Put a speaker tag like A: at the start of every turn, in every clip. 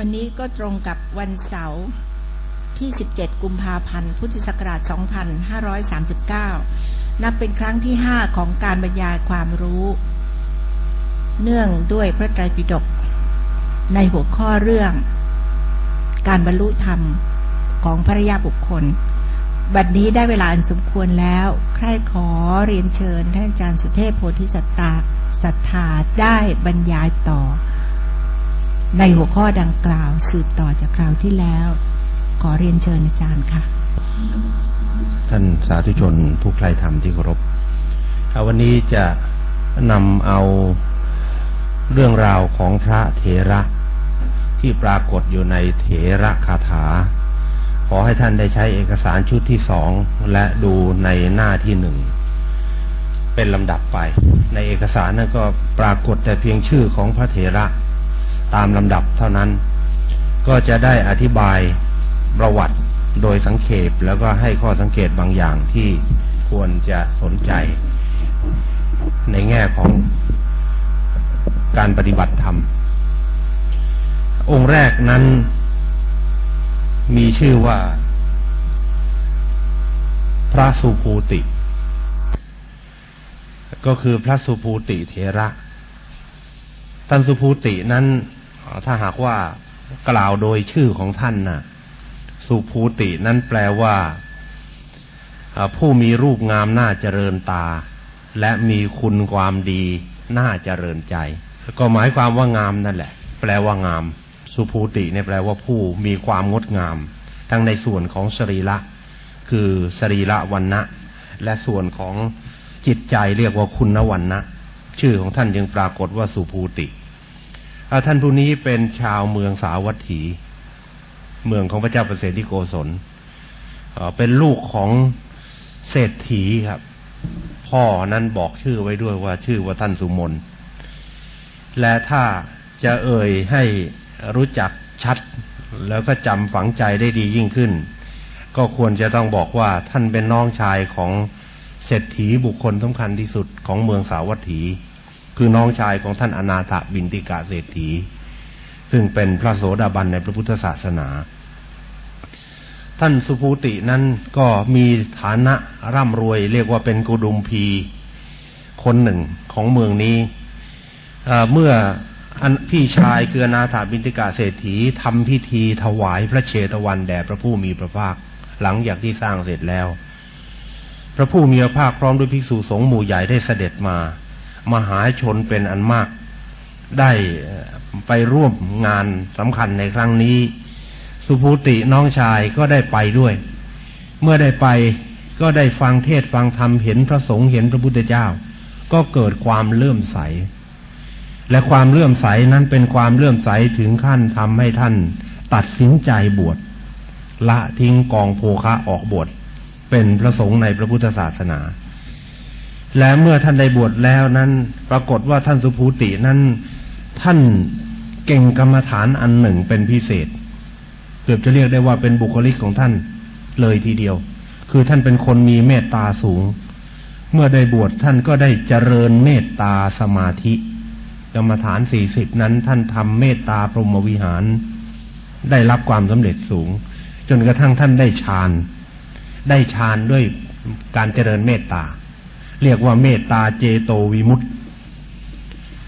A: วันนี้ก็ตรงกับวันเสาร์ที่ 17 กุมภาพันธ์ พุทธศักราช 2539 นับเป็นครั้งที่ 5 ของการบรรยายความรู้ เนื่องด้วยพระไตรปิฎกในหัวข้อเรื่อง การบรรลุธรรมของภรยาบุคคล บัดนี้ได้เวลาอันสมควรแล้ว ใครขอเรียนเชิญท่านอาจารย์สุเทพโพธิสัตตาศรัทธาได้บรรยายต่อ ในหัวข้อดังกล่าวสืบต่อจากคราวที่แล้ว ขอเรียนเชิญอาจารย์ค่ะ
B: ท่านสาธุชนผู้ใครธรรมที่เคารพวันนี้จะนำเอาเรื่องราวของพระเถระที่ปรากฏอยู่ในเถระคาถา ขอให้ท่านได้ใช้เอกสารชุดที่สองและดูในหน้าที่หนึ่ง เป็นลำดับไป ในเอกสารนั้นก็ปรากฏแต่เพียงชื่อของพระเถระ ตามลำดับเท่านั้น ก็จะได้อธิบายประวัติโดยสังเขปแล้วก็ให้ข้อสังเกตบางอย่างที่ควรจะสนใจ ในแง่ของการปฏิบัติธรรม องค์แรกนั้นมีชื่อว่า พระสุภูติ ก็คือพระสุภูติเถระท่านสุภูตินั้น ถ้าหากว่ากล่าวโดยชื่อของท่านนะ่ะ สุภูตินั้นแปลว่า ผู้มีรูปงามน่าเจริญตา และมีคุณความดีน่าเจริญใจ ก็หมายความว่างามนั่นแหละ แปลว่างาม สุภูติเนี่ยแปลว่าผู้มีความงดงาม ทั้งในส่วนของสรีระคือสรีระวันนะและส่วนของจิตใจเรียกว่าคุณวันนะชื่อของท่านจึงปรากฏว่าสุภูติ ท่านผู้นี้เป็นชาวเมืองสาวัตถี เมืองของพระเจ้าประเสริฐโกศลเป็นลูกของเศรษฐีครับ พ่อนั้นบอกชื่อไว้ด้วยว่าชื่อว่าท่านสุมน และถ้าจะเอ่ยให้รู้จักชัด แล้วก็จำฝังใจได้ดียิ่งขึ้น ก็ควรจะต้องบอกว่าท่านเป็นน้องชายของเศรษฐีบุคคลสำคัญที่สุดของเมืองสาวัตถี คือน้องชายของท่านอนาถบินติกาเศรษฐี ซึ่งเป็นพระโสดาบันในพระพุทธศาสนา ท่านสุภูตินั้นก็มีฐานะร่ำรวย เรียกว่าเป็นกุดุมพีคนหนึ่งของเมืองนี้เมื่อพี่ชายคืออนาถาบินติกาเศรษฐีทำพิธีถวายพระเชตวันแด่พระผู้มีพระภาคหลังจากที่สร้างเสร็จแล้ว พระผู้มีพระภาคพร้อมด้วยภิกษุสงฆ์หมู่ใหญ่ได้เสด็จมา มหาชนเป็นอันมาก ได้ไปร่วมงานสำคัญในครั้งนี้ สุภูติน้องชายก็ได้ไปด้วย เมื่อได้ไปก็ได้ฟังเทศฟังธรรมเห็นพระสงฆ์เห็นพระพุทธเจ้า ก็เกิดความเลื่อมใส และความเลื่อมใสนั้นเป็นความเลื่อมใสถึงขั้นทำให้ท่านตัดสินใจบวชละทิ้งกองโภคะออกบวชเป็นพระสงฆ์ในพระพุทธศาสนา และเมื่อท่านได้บวชแล้วนั้น ปรากฏว่าท่านสุภูตินั้น ท่านเก่งกรรมฐานอันหนึ่งเป็นพิเศษ เกือบจะเรียกได้ว่าเป็นบุคลิกของท่านเลยทีเดียว คือท่านเป็นคนมีเมตตาสูง เมื่อได้บวชท่านก็ได้เจริญเมตตาสมาธิ กรรมฐานสี่สิบนั้น ท่านทำเมตตาพรหมวิหาร ได้รับความสำเร็จสูง จนกระทั่งท่านได้ฌาน ได้ฌานด้วยการเจริญเมตตา เรียกว่าเมตตาเจโตวิมุตต์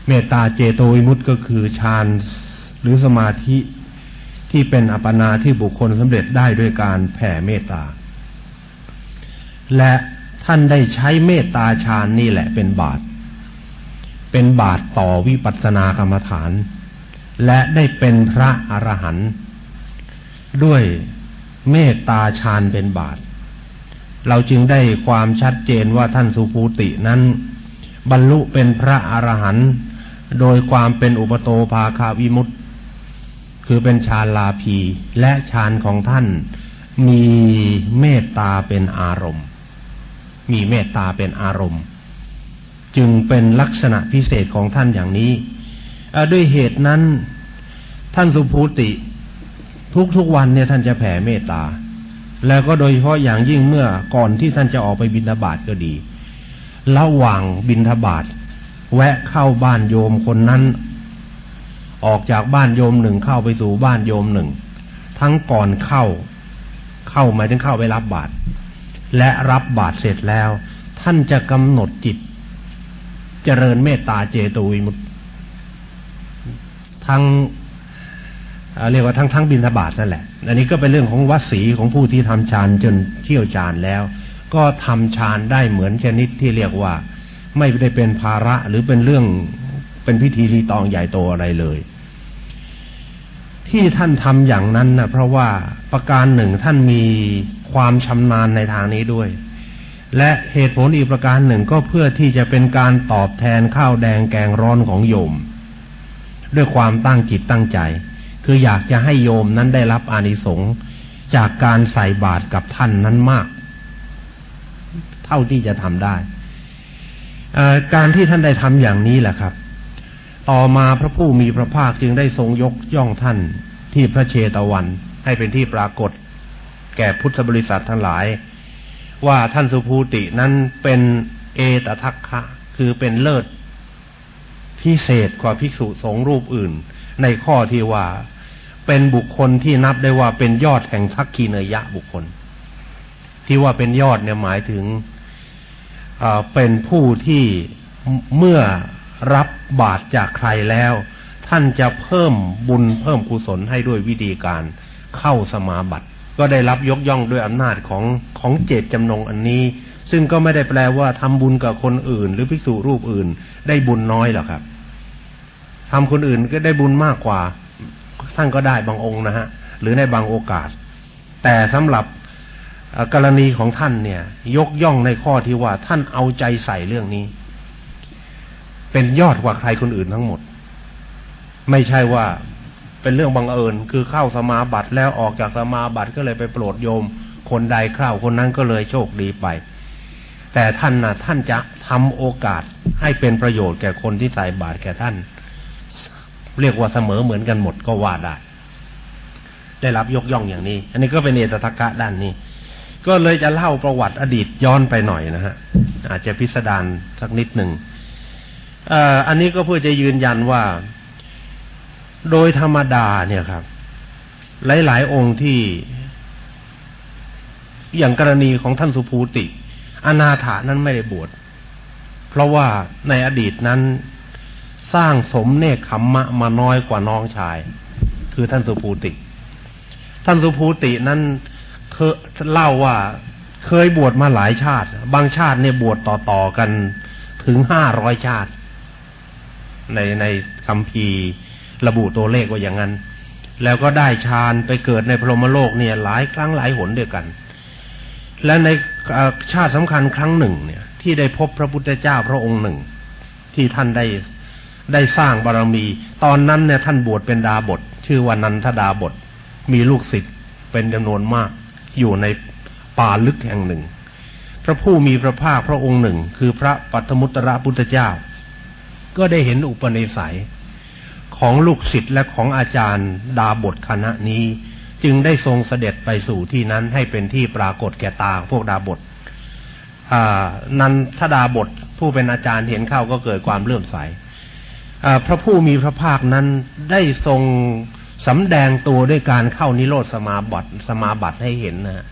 B: เมตตาเจโตวิมุตต์ก็คือฌานหรือสมาธิที่เป็นอัปปนาที่บุคคลสำเร็จได้ด้วยการแผ่เมตตา และท่านได้ใช้เมตตาฌานนี่แหละเป็นบาตรเป็นบาตรต่อวิปัสสนากรรมฐาน และได้เป็นพระอรหันต์ด้วยเมตตาฌานเป็นบาตร เราจึงได้ความชัดเจนว่าท่านสุภูตินั้น บรรลุเป็นพระอรหันต์โดยความเป็นอุปโตภาคาวิมุตตคือเป็นฌานลาภีและฌานของท่านมีเมตตาเป็นอารมณ์ มีเมตตาเป็นอารมณ์ จึงเป็นลักษณะพิเศษของท่านอย่างนี้ด้วยเหตุนั้นท่านสุภูติ ทุกๆวันเนี่ยท่านจะแผ่เมตตา แล้วก็โดยเฉพาะอย่างยิ่งเมื่อก่อนที่ท่านจะออกไปบินทบาทก็ดีระหว่างบินทบาทแวะเข้าบ้านโยมคนนั้น ออกจากบ้านโยมหนึ่งเข้าไปสู่บ้านโยมหนึ่ง ทั้งก่อนเข้า เข้าหมายถึงเข้าไปรับบาตรและรับบาตรเสร็จแล้ว ท่านจะกำหนดจิต เจริญเมตตาเจโตวิมุตทั้ง เรียกว่าทั้งทั้งบินทบาทนั่นแหละ อันนี้ก็เป็นเรื่องของวัสีของผู้ที่ทำฌานจนเที่ยวฌานแล้ว ก็ทำฌานได้เหมือนชนิดที่เรียกว่า ไม่ได้เป็นภาระหรือเป็นเรื่องเป็นพิธีรีตองใหญ่โตอะไรเลย ที่ท่านทำอย่างนั้นนะเพราะว่าประการหนึ่งท่านมีความชำนาญในทางนี้ด้วย และเหตุผลอีกประการหนึ่งก็เพื่อที่จะเป็นการตอบแทนข้าวแดงแกงร้อนของโยม ด้วยความตั้งจิตตั้งใจ คืออยากจะให้โยมนั้นได้รับอานิสงส์จากการใส่บาตรกับท่านนั้นมาก เท่าที่จะทำได้ การที่ท่านได้ทำอย่างนี้แหละครับ ต่อมาพระผู้มีพระภาคจึงได้ทรงยกย่องท่านที่พระเชตวัน ให้เป็นที่ปรากฏ แก่พุทธบริษัททั้งหลาย ว่าท่านสุภูตินั้นเป็นเอตทัคคะคือเป็นเลิศพิเศษกว่าภิกษุสงฆ์รูปอื่น ในข้อที่ว่า เป็นบุคคลที่นับได้ว่าเป็นยอดแห่งทักคีเนยะบุคคล ที่ว่าเป็นยอดเนี่ยหมายถึงเป็นผู้ที่เมื่อรับบาตรจากใครแล้ว ท่านจะเพิ่มบุญเพิ่มกุศลให้ด้วยวิธีการเข้าสมาบัติ ก็ได้รับยกย่องด้วยอำนาจของของเจตจำนงอันนี้ ซึ่งก็ไม่ได้แปลว่าทำบุญกับคนอื่น หรือภิกษุรูปอื่น ได้บุญน้อยหรอกครับทำคนอื่นก็ได้บุญมากกว่า ท่านก็ได้บางองค์นะฮะหรือในบางโอกาส แต่สำหรับกรณีของท่านเนี่ย ยกย่องในข้อที่ว่าท่านเอาใจใส่เรื่องนี้ เป็นยอดกว่าใครคนอื่นทั้งหมด ไม่ใช่ว่าเป็นเรื่องบังเอิญ คือเข้าสมาบัติแล้วออกจากสมาบัติก็เลยไปโปรดโยม คนใดเข้าคนนั้นก็เลยโชคดีไป แต่ท่านนะท่านจะทำโอกาสให้เป็นประโยชน์แก่คนที่ใส่บาตรแก่ท่าน เรียกว่าเสมอเหมือนกันหมดก็ว่าได้ ได้รับยกย่องอย่างนี้ อันนี้ก็เป็นเอตตะกะด้านนี้ ก็เลยจะเล่าประวัติอดีตย้อนไปหน่อยนะฮะ อาจจะพิสดารสักนิดหนึ่งอันนี้ก็เพื่อจะยืนยันว่า โดยธรรมดาเนี่ยครับ หลายๆ องค์ที่ อย่างกรณีของท่านสุภูติ อนาถานั้นไม่ได้บวชเพราะว่าในอดีตนั้น สร้างสมเนคขมมะมาน้อยกว่าน้องชาย คือท่านสุภูติ ท่านสุภูตินั้นเคยเล่าว่าเคยบวชมาหลายชาติ บางชาติเนี่ยบวชต่อๆกันถึงห้าร้อยชาติ ในในคำพีระบุตัวเลขว่าอย่างนั้น แล้วก็ได้ฌานไปเกิดในพรหมโลกเนี่ย หลายครั้งหลายหนเด้วกัน และในชาติสำคัญครั้งหนึ่งเนี่ย ที่ได้พบพระพุทธเจ้าพระองค์หนึ่ง ที่ท่านได้ ได้สร้างบารรมี ตอนนั้นเนี่ยท่านบวชเป็นดาบท ชื่อว่านันทดาบท มีลูกศิษย์เป็นจำนวนมาก อยู่ในป่าลึกแห่งหนึ่ง พระผู้มีพระภาคพระองค์หนึ่ง คือพระปัทมุตระพุทธเจ้า ก็ได้เห็นอุปนิสัยของลูกศิษย์และของอาจารย์ดาบทคณะนี้ จึงได้ทรงเสด็จไปสู่ที่นั้นให้เป็นที่ปรากฏแก่ตาพวกดาบทนันทดาบทผู้เป็นอาจารย์เห็นเข้าก็เกิดความเลื่อมใส พระผู้มีพระภาคนั้นได้ทรงสำแดงตัวด้วยการเข้านิโรธสมาบัติสมาบัติให้เห็นนะ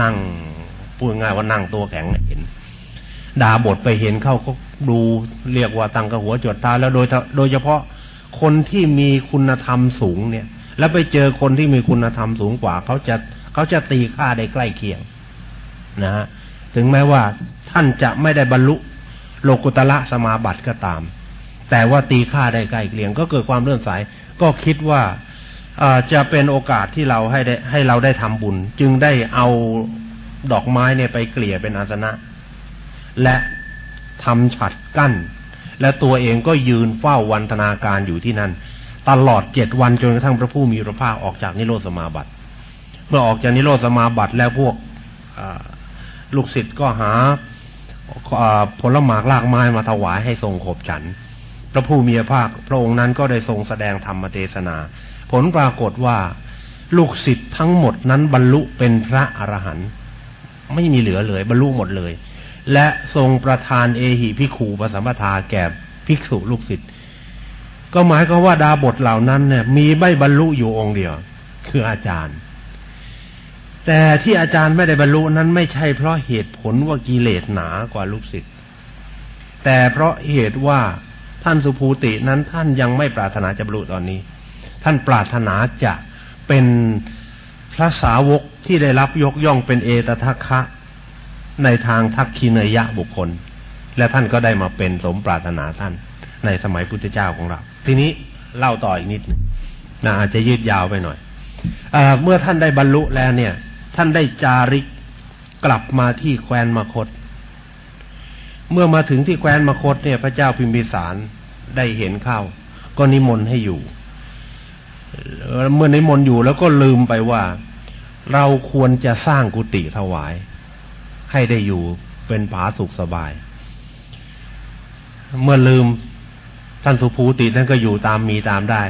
B: นั่งพูดง่ายว่านั่งตัวแข็งเห็นดาบทไปเห็นเข้าก็ดูเรียกว่าตังกระหัวจดตาแล้วโดยโดยเฉพาะคนที่มีคุณธรรมสูงเนี่ย แล้วไปเจอคนที่มีคุณธรรมสูงกว่า เขาจะเขาจะตีค่าได้ใกล้เคียง นะฮะถึงแม้ว่าท่านจะไม่ได้บรรลุโลกุตละสมาบัติก็ตาม แต่ว่าตีค่าได้ใกล้เกลียง ก็เกิดความเลื่อนสาย ก็คิดว่าจะเป็นโอกาสที่เราให้ได้ให้เราได้ทำบุญ จึงได้เอาดอกไม้เนี่ยไปเกลี่ยเป็นอาสนะ และทำฉัดกั้น และตัวเองก็ยืนเฝ้าวันธนาการอยู่ที่นั่น ตลอดเจ็ดวันจนกระทั่งพระผู้มีพระภาคออกจากนิโรธสมาบัติ เมื่อออกจากนิโรธสมาบัติแล้วพวกลูกศิษย์ก็หาผลหมากลากไม้มาถวายให้ทรงขบฉัน พระผู้มีพระภาคพระองค์นั้นก็ได้ทรงแสดงธรรมเทศนา ผลปรากฏว่าลูกศิษย์ทั้งหมดนั้นบรรลุเป็นพระอรหันต์ไม่มีเหลือเลย บรรลุหมดเลย และทรงประทานเอหิพิขูปสัมปทาแก่ภิกษุลูกศิษย์ก็หมายก็ว่าดาบทเหล่านั้นเนี่ย มีไม่บรรลุอยู่องค์เดียว คืออาจารย์ แต่ที่อาจารย์ไม่ได้บรรลุนั้นไม่ใช่เพราะเหตุผลว่ากิเลสหนากว่าลูกศิษย์แต่เพราะเหตุว่า ท่านสุภูตินั้นท่านยังไม่ปรารถนาจะบรรลุตอนนี้ ท่านปรารถนาจะเป็นพระสาวกที่ได้รับยกย่องเป็นเอตทัคคะในทางทักคีเนยะบุคคล และท่านก็ได้มาเป็นสมปรารถนาท่าน ในสมัยพุทธเจ้าของเรา ทีนี้เล่าต่ออีกนิดนึงนะอาจจะยืดยาวไปหน่อยอเมื่อท่านได้บรรลุแล้วเนี่ย ท่านได้จาริกกลับมาที่แคว้นมคต เมื่อมาถึงที่แคว้นมคตเนี่ย พระเจ้าพิมพิสารได้เห็นเข้า ก็นิมนต์ให้อยู่ เมื่อนิมนต์อยู่แล้วก็ลืมไปว่า เราควรจะสร้างกุฏิถวาย ให้ได้อยู่เป็นผาสุขสบาย เมื่อลืมท่านสุภูติท่านก็อยู่ตามมีตามได้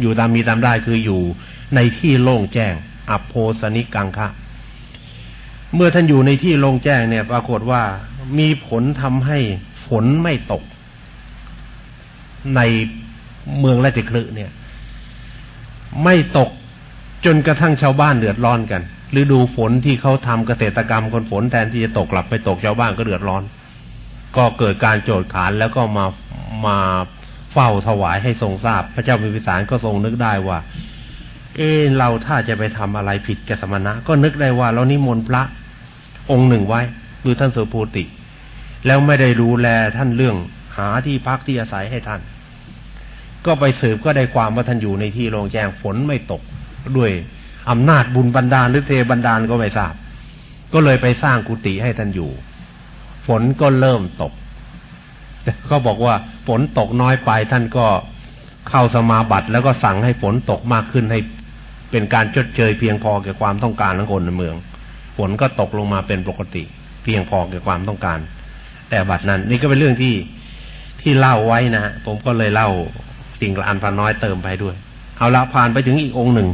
B: อยู่ตามมีตามได้คืออยู่ในที่โล่งแจ้ง อัปโพสนิกังคะ เมื่อท่านอยู่ในที่โล่งแจ้งเนี่ย ปรากฏว่ามีผลทำให้ฝนไม่ตก ในเมืองราชคลึเนี่ย ไม่ตกจนกระทั่งชาวบ้านเดือดร้อนกันฤดูฝนที่เขาทำเกษตรกรรมคนฝนแทนที่จะตกกลับไปตกชาวบ้านก็เดือดร้อน ก็เกิดการโจดขานแล้วก็มามาเฝ้าถวายให้ทรงทราบ พระเจ้าพิมพิสารก็ทรงนึกได้ว่า เออเราถ้าจะไปทำอะไรผิดแกสมณะ ก็นึกได้ว่าเรานิมนต์พระ องค์หนึ่งไว้คือท่านสุภูติ แล้วไม่ได้ดูแลท่านเรื่องหาที่พักที่อาศัยให้ท่าน ก็ไปสืบก็ได้ความว่าท่านอยู่ในที่โล่งแจ้งฝนไม่ตกด้วยอำนาจบุญบันดาลหรือเทบันดาลก็ไม่ทราบ ก็เลยไปสร้างกุฏิให้ท่านอยู่ ฝนก็เริ่มตกแต่ก็บอกว่าฝนตกน้อยไปท่านก็เข้าสมาบัติแล้วก็สั่งให้ฝนตกมากขึ้นให้เป็นการจดเจยเพียงพอแก่ความต้องการของคนในเมือง ฝนก็ตกลงมาเป็นปกติ เพียงพอแก่ความต้องการ แต่บัดนั้น นี่ก็เป็นเรื่องที่ที่เล่าไว้นะผมก็เลยเล่าสิ่งละอันพน้อยเติมไปด้วย เอาละผ่านไปถึงอีกองค์หนึ่ง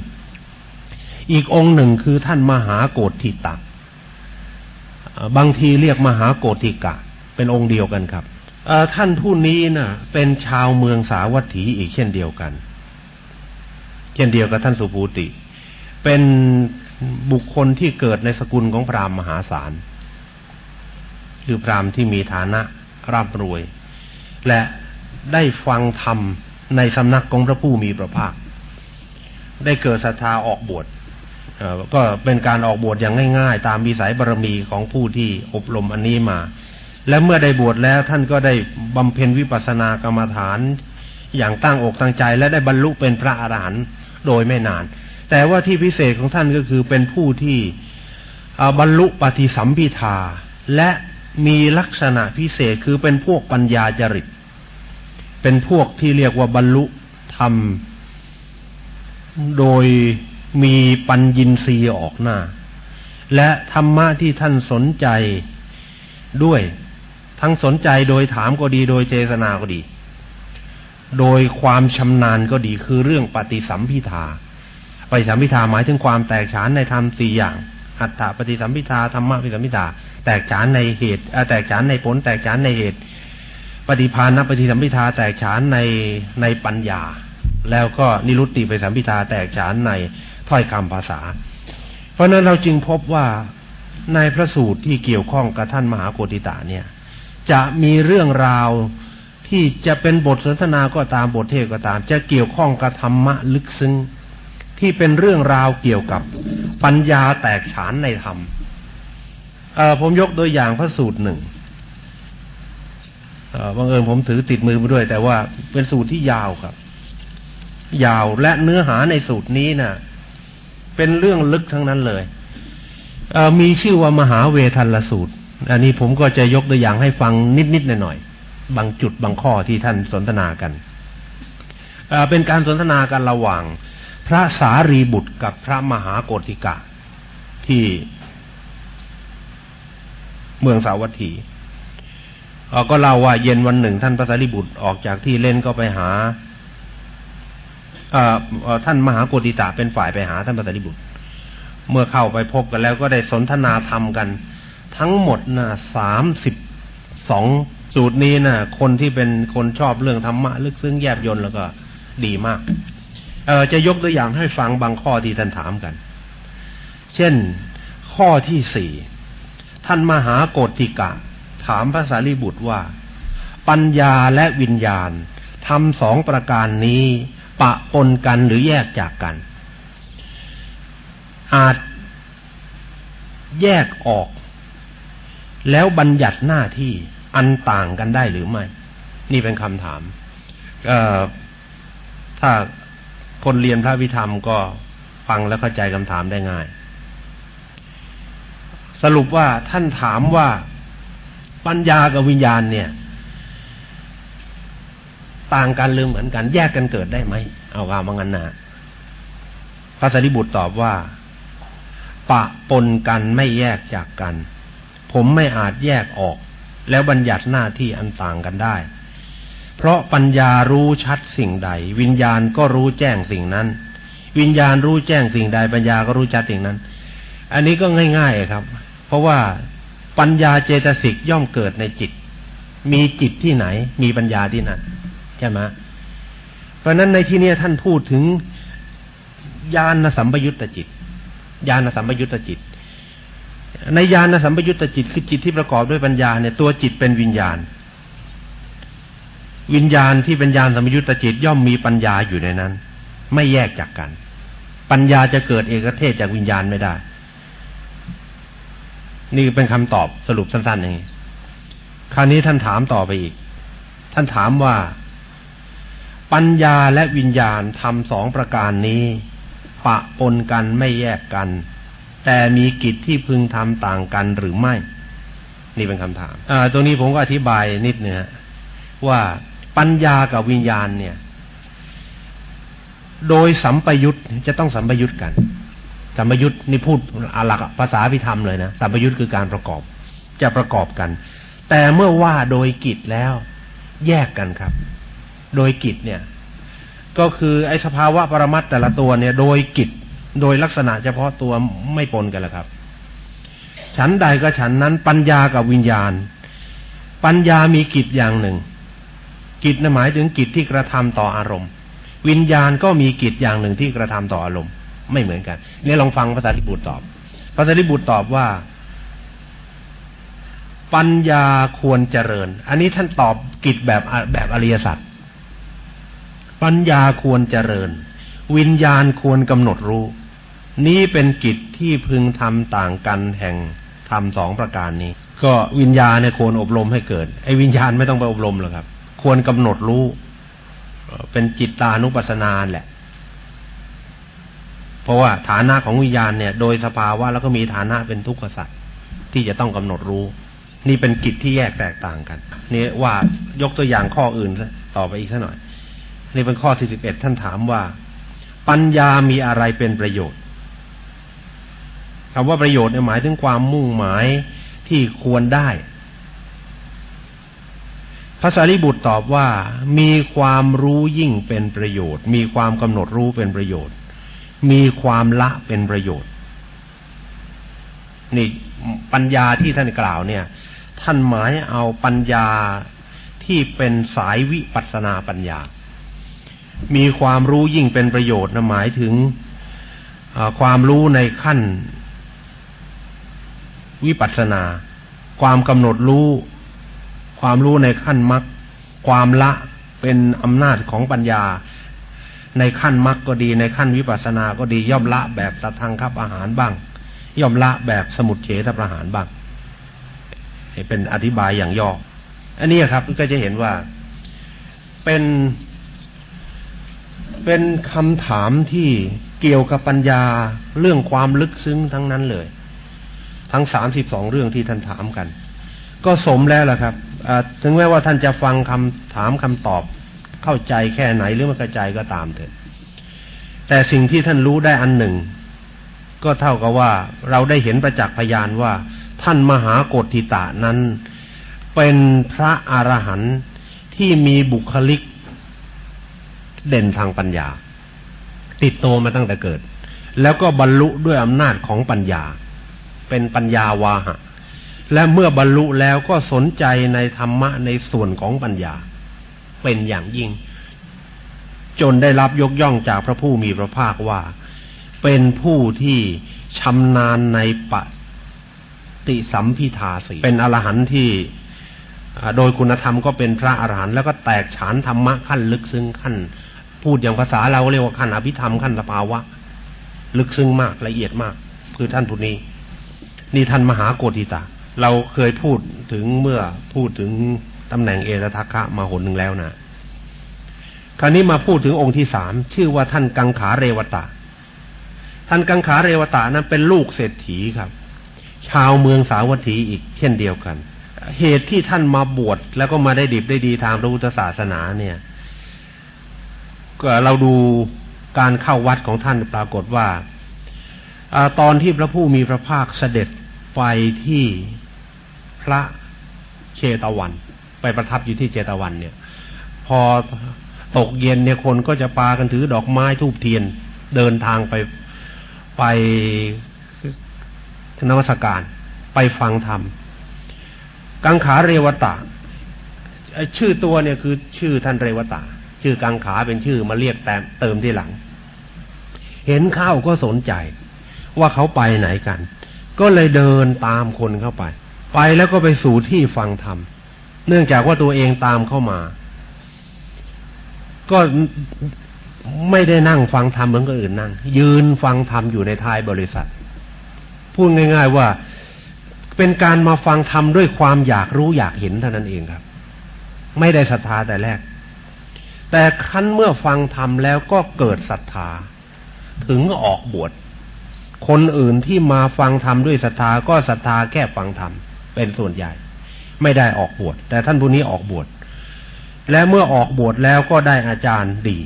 B: อีกองค์หนึ่งคือท่านมหาโกฏทิตะบางทีเรียกมหาโกฏิกะ เป็นองค์เดียวกันครับท่านผู้นี้นะ่ะ เป็นชาวเมืองสาวัตถีอีกเช่นเดียวกัน เช่นเดียวกับท่านสุภูติ เป็น บุคคลที่เกิดในสกุลของพราหมณ์มหาศาล คือพราหมณ์ที่มีฐานะร่ำรวย และได้ฟังธรรมในสำนักของพระผู้มีพระภาค ได้เกิดศรัทธาออกบวชก็เป็นการออกบวชอย่างง่าย ๆ ตามวิสัยบารมีของผู้ที่อบรมอันนี้มา และเมื่อได้บวชแล้วท่านก็ได้บำเพ็ญวิปัสสนากรรมฐาน อย่างตั้งอกตั้งใจและได้บรรลุเป็นพระอรหันต์โดยไม่นาน แต่ว่าที่พิเศษของท่านก็คือเป็นผู้ที่บรรลุปฏิสัมพิทา และมีลักษณะพิเศษคือเป็นพวกปัญญาจริต เป็นพวกที่เรียกว่าบรรลุธรรม โดยมีปัญญินรีออกหน้า และธรรมะที่ท่านสนใจด้วยทั้งสนใจโดยถามก็ดีโดยเจตนาก็ดี โดยความชำนาญก็ดีคือเรื่องปฏิสัมพิทา ปฏิสัมพิทาหมายถึงความแตกฉานในธรรมสี่อย่างอัตตาปฏิสัมพิทาธรรมะปฏิสัมพิทาแตกฉานในเหตุแตกฉานในผล แตกฉานในเหตุ ปฏิภาณปฏิสัมพิทาแตกฉานในในปัญญา แล้วก็นิรุตติปฏิสัมพิทาแตกฉานในถ้อยคำภาษา เพราะนั้นเราจึงพบว่าในพระสูตรที่เกี่ยวข้องกับท่านมหาโกติตาเนี่ย จะมีเรื่องราวที่จะเป็นบทสนทนาก็ตามบทเทศก็ตาม จะเกี่ยวข้องกับธรรมะลึกซึ้ง ที่เป็นเรื่องราวเกี่ยวกับปัญญาแตกฉานในธรรมผมยกตัวอย่างพระสูตรหนึ่งบังเอิญผมถือติดมือมาด้วย แต่ว่าเป็นสูตรที่ยาวครับ ยาวและเนื้อหาในสูตรนี้นะ่ะ เป็นเรื่องลึกทั้งนั้นเลยเมีชื่อว่ามหาเวทันละสูตร อันนี้ผมก็จะยกตัวอย่างให้ฟังนิดๆหน่อยๆบางจุดบางข้อที่ท่านสนทนากันเป็นการสนทนากันระหว่าง พระสารีบุตรกับพระมหาโกธิกะ ที่เมืองสาวัตถีก็เล่าว่าเย็นวันหนึ่ง ท่านพระสารีบุตรออกจากที่เล่นก็ไปหาท่านมหาโกติตาเป็นฝ่ายไปหาท่านพระสารีบุตร เมื่อเข้าไปพบกันแล้วก็ได้สนทนาธรรมกัน ทั้งหมดนะสามสิบสองสูตรนี้นะ่ะคนที่เป็นคนชอบเรื่องธรรมะ ลึกซึ้งแยบยนแล้วก็ดีมาก เออจะยกตัวอย่างให้ฟังบางข้อที่ท่านถามกัน เช่นข้อที่สี่ท่านมหาโกติกะ ถามพระสารีบุตรว่า ปัญญาและวิญญาณทำสองประการนี้ปะปนกันหรือแยกจากกัน อาจแยกออก แล้วบัญญัติหน้าที่อันต่างกันได้หรือไม่ นี่เป็นคำถามถ้า คนเรียนพระวิธรรมก็ฟังและเข้าใจคำถามได้ง่าย สรุปว่าท่านถามว่าปัญญากับวิญญาณเนี่ย ต่างกันหรือเหมือนกัน แยกกันเกิดได้ไหมเอาว่ามังั้นนะพระสารีบุตรตอบว่า ปะปนกันไม่แยกจากกัน ผมไม่อาจแยกออก แล้วบัญญัติหน้าที่อันต่างกันได้ เพราะปัญญารู้ชัดสิ่งใด วิญญาณก็รู้แจ้งสิ่งนั้น วิญญาณรู้แจ้งสิ่งใด ปัญญาก็รู้ชัดสิ่งนั้น อันนี้ก็ง่ายๆครับ เพราะว่าปัญญาเจตสิกย่อมเกิดในจิต มีจิตที่ไหน มีปัญญาที่นั่นใช่ไหมเพราะนั้นในที่นี้ท่านพูดถึงญาณสัมปยุตตจิตญาณสัมปยุตตจิต ในญาณสัมปยุตตจิตคือจิตที่ประกอบด้วยปัญญาเนี่ยตัวจิตเป็นวิญญาณ วิญญาณที่เป็นญาณสมยุตจิตย่อมมีปัญญาอยู่ในนั้น ไม่แยกจากกัน ปัญญาจะเกิดเอกเทศจากวิญญาณไม่ได้ นี่เป็นคำตอบสรุปสั้นๆนี้คราวนี้ท่านถามต่อไปอีก ท่านถามว่า ปัญญาและวิญญาณทำสองประการนี้ ปะปนกันไม่แยกกัน แต่มีกิจที่พึงทำต่างกันหรือไม่ นี่เป็นคำถาม อ่า ตรงนี้ผมก็อธิบายนิดเนื้อว่า ปัญญากับวิญญาณเนี่ย โดยสัมปยุตจะต้องสัมปยุตกัน สัมปยุตนี่พูดอลักภาษาพิธรรมเลยนะ สัมปยุตคือการประกอบ จะประกอบกัน แต่เมื่อว่าโดยกิจแล้วแยกกันครับ โดยกิจเนี่ย ก็คือไอ้สภาวะปรมัตแต่ละตัวเนี่ย โดยกิจโดยลักษณะเฉพาะตัวไม่ปนกันแล้วครับ ฉันใดก็ฉันนั้นปัญญากับวิญญาณ ปัญญามีกิจอย่างหนึ่ง กิจนะหมายถึงกิจที่กระทำต่ออารมณ์ วิญญาณก็มีกิจอย่างหนึ่งที่กระทำต่ออารมณ์ ไม่เหมือนกันเนี่ยลองฟังภาษาลิบุตรตอบภาษาลิบุตรตอบว่า ปัญญาควรเจริญ อันนี้ท่านตอบกิจแบบแบบอริยสัจปัญญาควรเจริญ วิญญาณควรกำหนดรู้ นี้เป็นกิจที่พึงทำต่างกันแห่งทำสองประการนี้ ก็วิญญาณเนี่ยควรอบรมให้เกิดไอ้วิญญาณไม่ต้องไปอบรมหรอกครับ ควรกำหนดรู้ เป็นจิตตานุปัสสนาแหละ เพราะว่าฐานะของวิญญาณเนี่ย โดยสภาวะแล้วก็มีฐานะเป็นทุกขสัตว์ที่จะต้องกำหนดรู้ นี่เป็นกิจที่แยกแตกต่างกัน นี่ว่ายกตัวอย่างข้ออื่นต่อไปอีกสักหน่อย นี่เป็นข้อที่สิบเอ็ดท่านถามว่า ปัญญามีอะไรเป็นประโยชน์คำว่าประโยชน์หมายถึงความมุ่งหมายที่ควรได้ พระสารีบุตรตอบว่ามีความรู้ยิ่งเป็นประโยชน์ มีความกำหนดรู้เป็นประโยชน์ มีความละเป็นประโยชน์ นี่ปัญญาที่ท่านกล่าวเนี่ย ท่านหมายเอาปัญญาที่เป็นสายวิปัสนาปัญญา มีความรู้ยิ่งเป็นประโยชน์นะหมายถึงความรู้ในขั้นวิปัสนา ความกำหนดรู้ ความรู้ในขั้นมรรคความละเป็นอำนาจของปัญญา ในขั้นมรรคก็ดี ในขั้นวิปัสสนาก็ดีย่อมละแบบตะทางคับอาหารบ้าง ย่อมละแบบสมุดเฉทประหารบ้างเป็นอธิบายอย่างย่ออันนี้ครับก็จะเห็นว่าเป็นเป็นคำถามที่เกี่ยวกับปัญญาเรื่องความลึกซึ้งทั้งนั้นเลย ทั้งสามสิบสองเรื่องที่ท่านถามกัน ก็สมแล้วล่ะครับ ถึงแม้ว่าท่านจะฟังคำถามคำตอบเข้าใจแค่ไหนหรือไม่เข้าใจก็ตามเถอะ แต่สิ่งที่ท่านรู้ได้อันหนึ่ง ก็เท่ากับว่าเราได้เห็นประจักษ์พยานว่าท่านมหากฏทิตานั้น เป็นพระอรหันต์ที่มีบุคลิกเด่นทางปัญญา ติดโตมาตั้งแต่เกิด แล้วก็บรรลุด้วยอำนาจของปัญญา เป็นปัญญาวาหะ และเมื่อบรรลุแล้วก็สนใจในธรรมะในส่วนของปัญญา เป็นอย่างยิ่ง จนได้รับยกย่องจากพระผู้มีพระภาคว่า เป็นผู้ที่ชำนาญในปฏิสัมพิทาสีเป็นอรหันต์ที่โดยคุณธรรมก็เป็นพระอรหันต์แล้วก็แตกฉานธรรมะขั้นลึกซึ้งขั้น พูดอย่างภาษาเราเรียกว่าขั้นอภิธรรมขั้นสภาวะ ลึกซึ้งมากละเอียดมาก คือท่านผู้นี้ นี่ท่านมหาโกธิตา เราเคยพูดถึงเมื่อพูดถึงตำแหน่งเอตทัคคะมาหนหนึ่งแล้วนะคราวนี้มาพูดถึงองค์ที่สามชื่อว่าท่านกังขาเรวตาท่านกังขาเรวตานั้นเป็นลูกเศรษฐีครับ ชาวเมืองสาวัตถีอีกเช่นเดียวกัน เหตุที่ท่านมาบวชแล้วก็มาได้ดิบได้ดีทางพระพุทธศาสนาเนี่ยเราดูการเข้าวัดของท่านปรากฏว่าอตอนที่พระผู้มีพระภาคเสด็จไปที่ พระเชตวัน ไปประทับอยู่ที่เจตวันเนี่ย พอตกเย็นเนี่ยคนก็จะปากันถือดอกไม้ทูบเทียน เดินทางไปไปนวัสการไปฟังธรรม กังขาเรวตาชื่อตัวเนี่ยคือชื่อท่านเรวตาชื่อกังขาเป็นชื่อมาเรียกแต่เติมที่หลัง เห็นข้าวก็สนใจ ว่าเขาไปไหนกัน ก็เลยเดินตามคนเข้าไป ไปแล้วก็ไปสู่ที่ฟังธรรม เนื่องจากว่าตัวเองตามเข้ามา ก็ไม่ได้นั่งฟังธรรมเหมือนคนอื่นนั่ง ยืนฟังธรรมอยู่ในท้ายบริษัท พูดง่าย ๆว่าเป็นการมาฟังธรรมด้วยความอยากรู้อยากเห็นเท่านั้นเองครับ ไม่ได้ศรัทธาแต่แรก แต่ครั้นเมื่อฟังธรรมแล้วก็เกิดศรัทธา ถึงออกบวชคนอื่นที่มาฟังธรรมด้วยศรัทธาก็ศรัทธาแค่ฟังธรรม เป็นส่วนใหญ่ ไม่ได้ออกบวชแต่ท่านผู้นี้ออกบวชและเมื่อออกบวชแล้วก็ได้อาจารย์ดี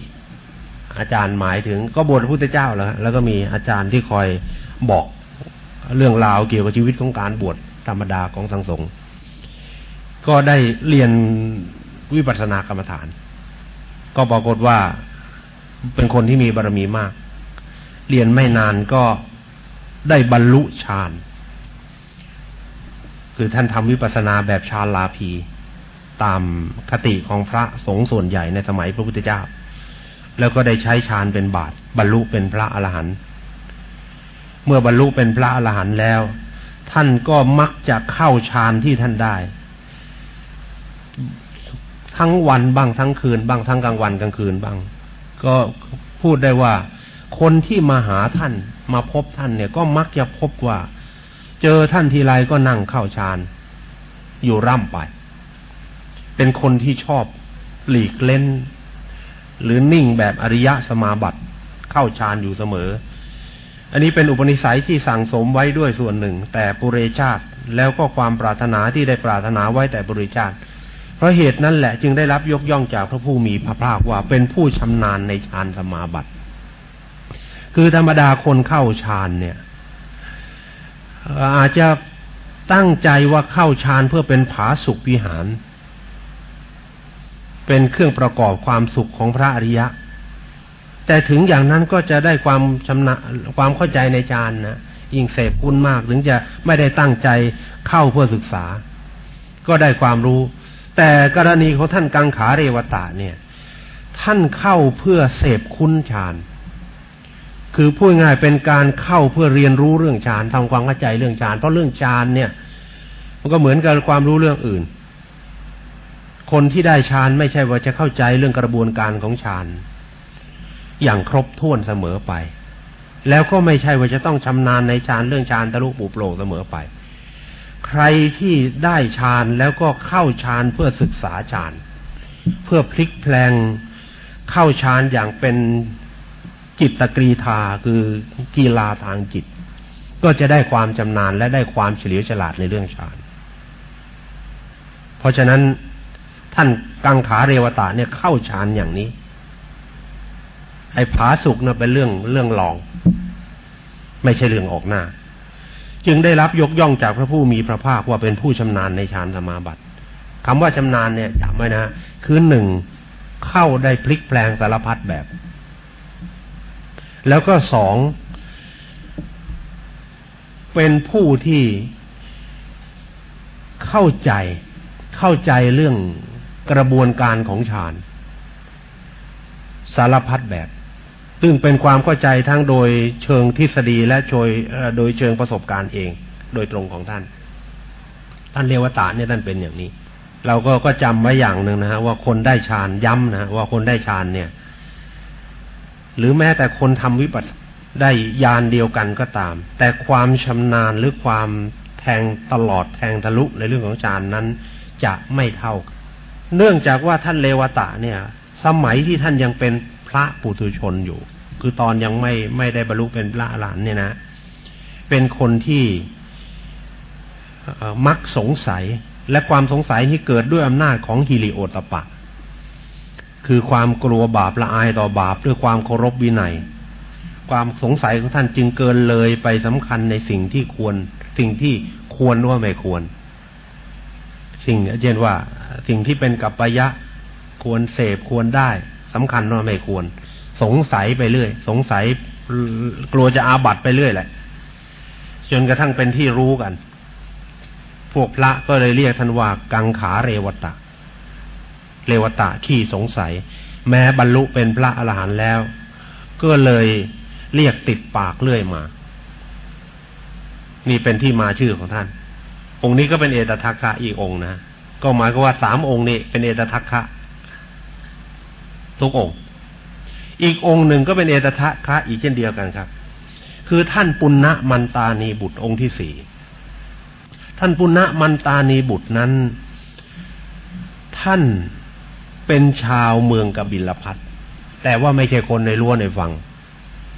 B: อาจารย์หมายถึงก็บวชพระพุทธเจ้าแล้วแล้วก็มีอาจารย์ที่คอยบอกเรื่องราวเกี่ยวกับชีวิตของการบวชธรรมดาของสังสงฆ์ก็ได้เรียนวิปัสสนากรรมฐาน ก็ปรากฏว่าเป็นคนที่มีบารมีมาก เรียนไม่นานก็ได้บรรลุฌาน คือท่านทำวิปัสสนาแบบฌานลาภีตามคติของพระสงฆ์ส่วนใหญ่ในสมัยพระพุทธเจ้า แล้วก็ได้ใช้ฌานเป็นบาตรบรรลุเป็นพระอรหันต์เมื่อบรรลุเป็นพระอรหันต์แล้ว ท่านก็มักจะเข้าฌานที่ท่านได้ ทั้งวันบ้างทั้งคืนบ้างทั้งกลางวันกลางคืนบ้าง ก็พูดได้ว่า คนที่มาหาท่านมาพบท่านเนี่ยก็มักจะพบว่า เจอท่านทีไรก็นั่งเข้าฌาน อยู่ร่ำไป เป็นคนที่ชอบหลีกเล่น หรือนิ่งแบบอริยะสมาบัติเข้าฌานอยู่เสมอ อันนี้เป็นอุปนิสัยที่สั่งสมไว้ด้วยส่วนหนึ่ง แต่ปุเรชาติแล้วก็ความปรารถนาที่ได้ปรารถนาไว้แต่ปุเรชาติเพราะเหตุนั้นแหละจึงได้รับยกย่องจากพระผู้มีพระภาคว่าเป็นผู้ชำนาญในฌานสมาบัติ คือธรรมดาคนเข้าฌานเนี่ย อาจจะตั้งใจว่าเข้าฌานเพื่อเป็นผาสุขวิหาร เป็นเครื่องประกอบความสุขของพระอริยะ แต่ถึงอย่างนั้นก็จะได้ความชำนาความเข้าใจในฌานนะยิ่งเสพคุณมากถึงจะไม่ได้ตั้งใจเข้าเพื่อศึกษา ก็ได้ความรู้ แต่กรณีของท่านกังขาเรวตาเนี่ย ท่านเข้าเพื่อเสพคุณฌาน คือพูดง่ายเป็นการเข้าเพื่อเรียนรู้เรื่องฌานทำความเข้าใจเรื่องฌานเพราะเรื่องฌานเนี่ย มันก็เหมือนกับความรู้เรื่องอื่น คนที่ได้ฌานไม่ใช่ว่าจะเข้าใจเรื่องกระบวนการของฌานอย่างครบถ้วนเสมอไป แล้วก็ไม่ใช่ว่าจะต้องชำนาญในฌานเรื่องฌานทะลุปุโปร่งเสมอไป ใครที่ได้ฌานแล้วก็เข้าฌานเพื่อศึกษาฌานเพื่อพลิกแปลงเข้าฌานอย่างเป็น จิตตกรีธาคือกีฬาทางจิต ก็จะได้ความชำนาญและได้ความเฉลียวฉลาดในเรื่องฌานเพราะฉะนั้นท่านกังขาเรวตาเนี่ยเข้าฌานอย่างนี้ ไอ้ผาสุกเนะเป็นเรื่องเรื่องลอง ไม่ใช่เรื่องออกหน้า จึงได้รับยกย่องจากพระผู้มีพระภาคว่าเป็นผู้ชำนาญในฌานสมาบัติคำว่าชำนาญเนี่ยจำไว้นะคือหนึ่งเข้าได้พลิกแปลงสารพัดแบบ แล้วก็สอง เป็นผู้ที่เข้าใจ เข้าใจเรื่องกระบวนการของฌานสารพัดแบบ ซึ่งเป็นความเข้าใจทั้งโดยเชิงทฤษฎีและโดยโดยเชิงประสบการณ์เอง โดยตรงของท่าน ท่านเรวตาเนี่ยท่านเป็นอย่างนี้ เราก็ก็จำไว้อย่างหนึ่งนะฮะว่าคนได้ฌานย้ำนะว่าคนได้ฌานเนี่ย หรือแม้แต่คนทำวิปัสสได้ยานเดียวกันก็ตาม แต่ความชำนาญหรือความแทงตลอดแทงทะลุในเรื่องของฌานนั้นจะไม่เท่า เนื่องจากว่าท่านเลวตะเนี่ย สมัยที่ท่านยังเป็นพระปุถุชนอยู่ คือตอนยังไม่ไม่ได้บรรลุเป็นพระหลานเนี่ยนะ เป็นคนที่มักสงสัยและความสงสัยที่เกิดด้วยอำนาจของฮิริโอตปะ คือความกลัวบาปละอายต่อบาปด้วยความเคารพวินัย ความสงสัยของท่านจึงเกินเลยไปสำคัญในสิ่งที่ควร สิ่งที่ควรว่าไม่ควร สิ่งเช่นว่า สิ่งที่เป็นกัปปะยะควรเสพควรได้สำคัญว่าไม่ควร สงสัยไปเรื่อย สงสัยกลัวจะอาบัตไปเรื่อยแหละจนกระทั่งเป็นที่รู้กัน พวกพระก็เลยเรียกท่านว่ากังขาเรวตะ เรวตะขี้สงสัย แม้บรรลุเป็นพระอรหันต์แล้ว ก็เลยเรียกติดปากเรื่อยมา นี่เป็นที่มาชื่อของท่าน องค์นี้ก็เป็นเอตทัคคะอีกองนะ ก็หมายก็ว่าสามองค์นี้เป็นเอตทัคคะทุกองค์ อีกองค์หนึ่งก็เป็นเอตทัคคะอีกเช่นเดียวกันครับ คือท่านปุณณมันตานีบุตรองค์ที่สี่ท่านปุณณมันตานีบุตรนั้น ท่าน เป็นชาวเมืองกบิลพัทแต่ว่าไม่ใช่คนในรั้วในฟัง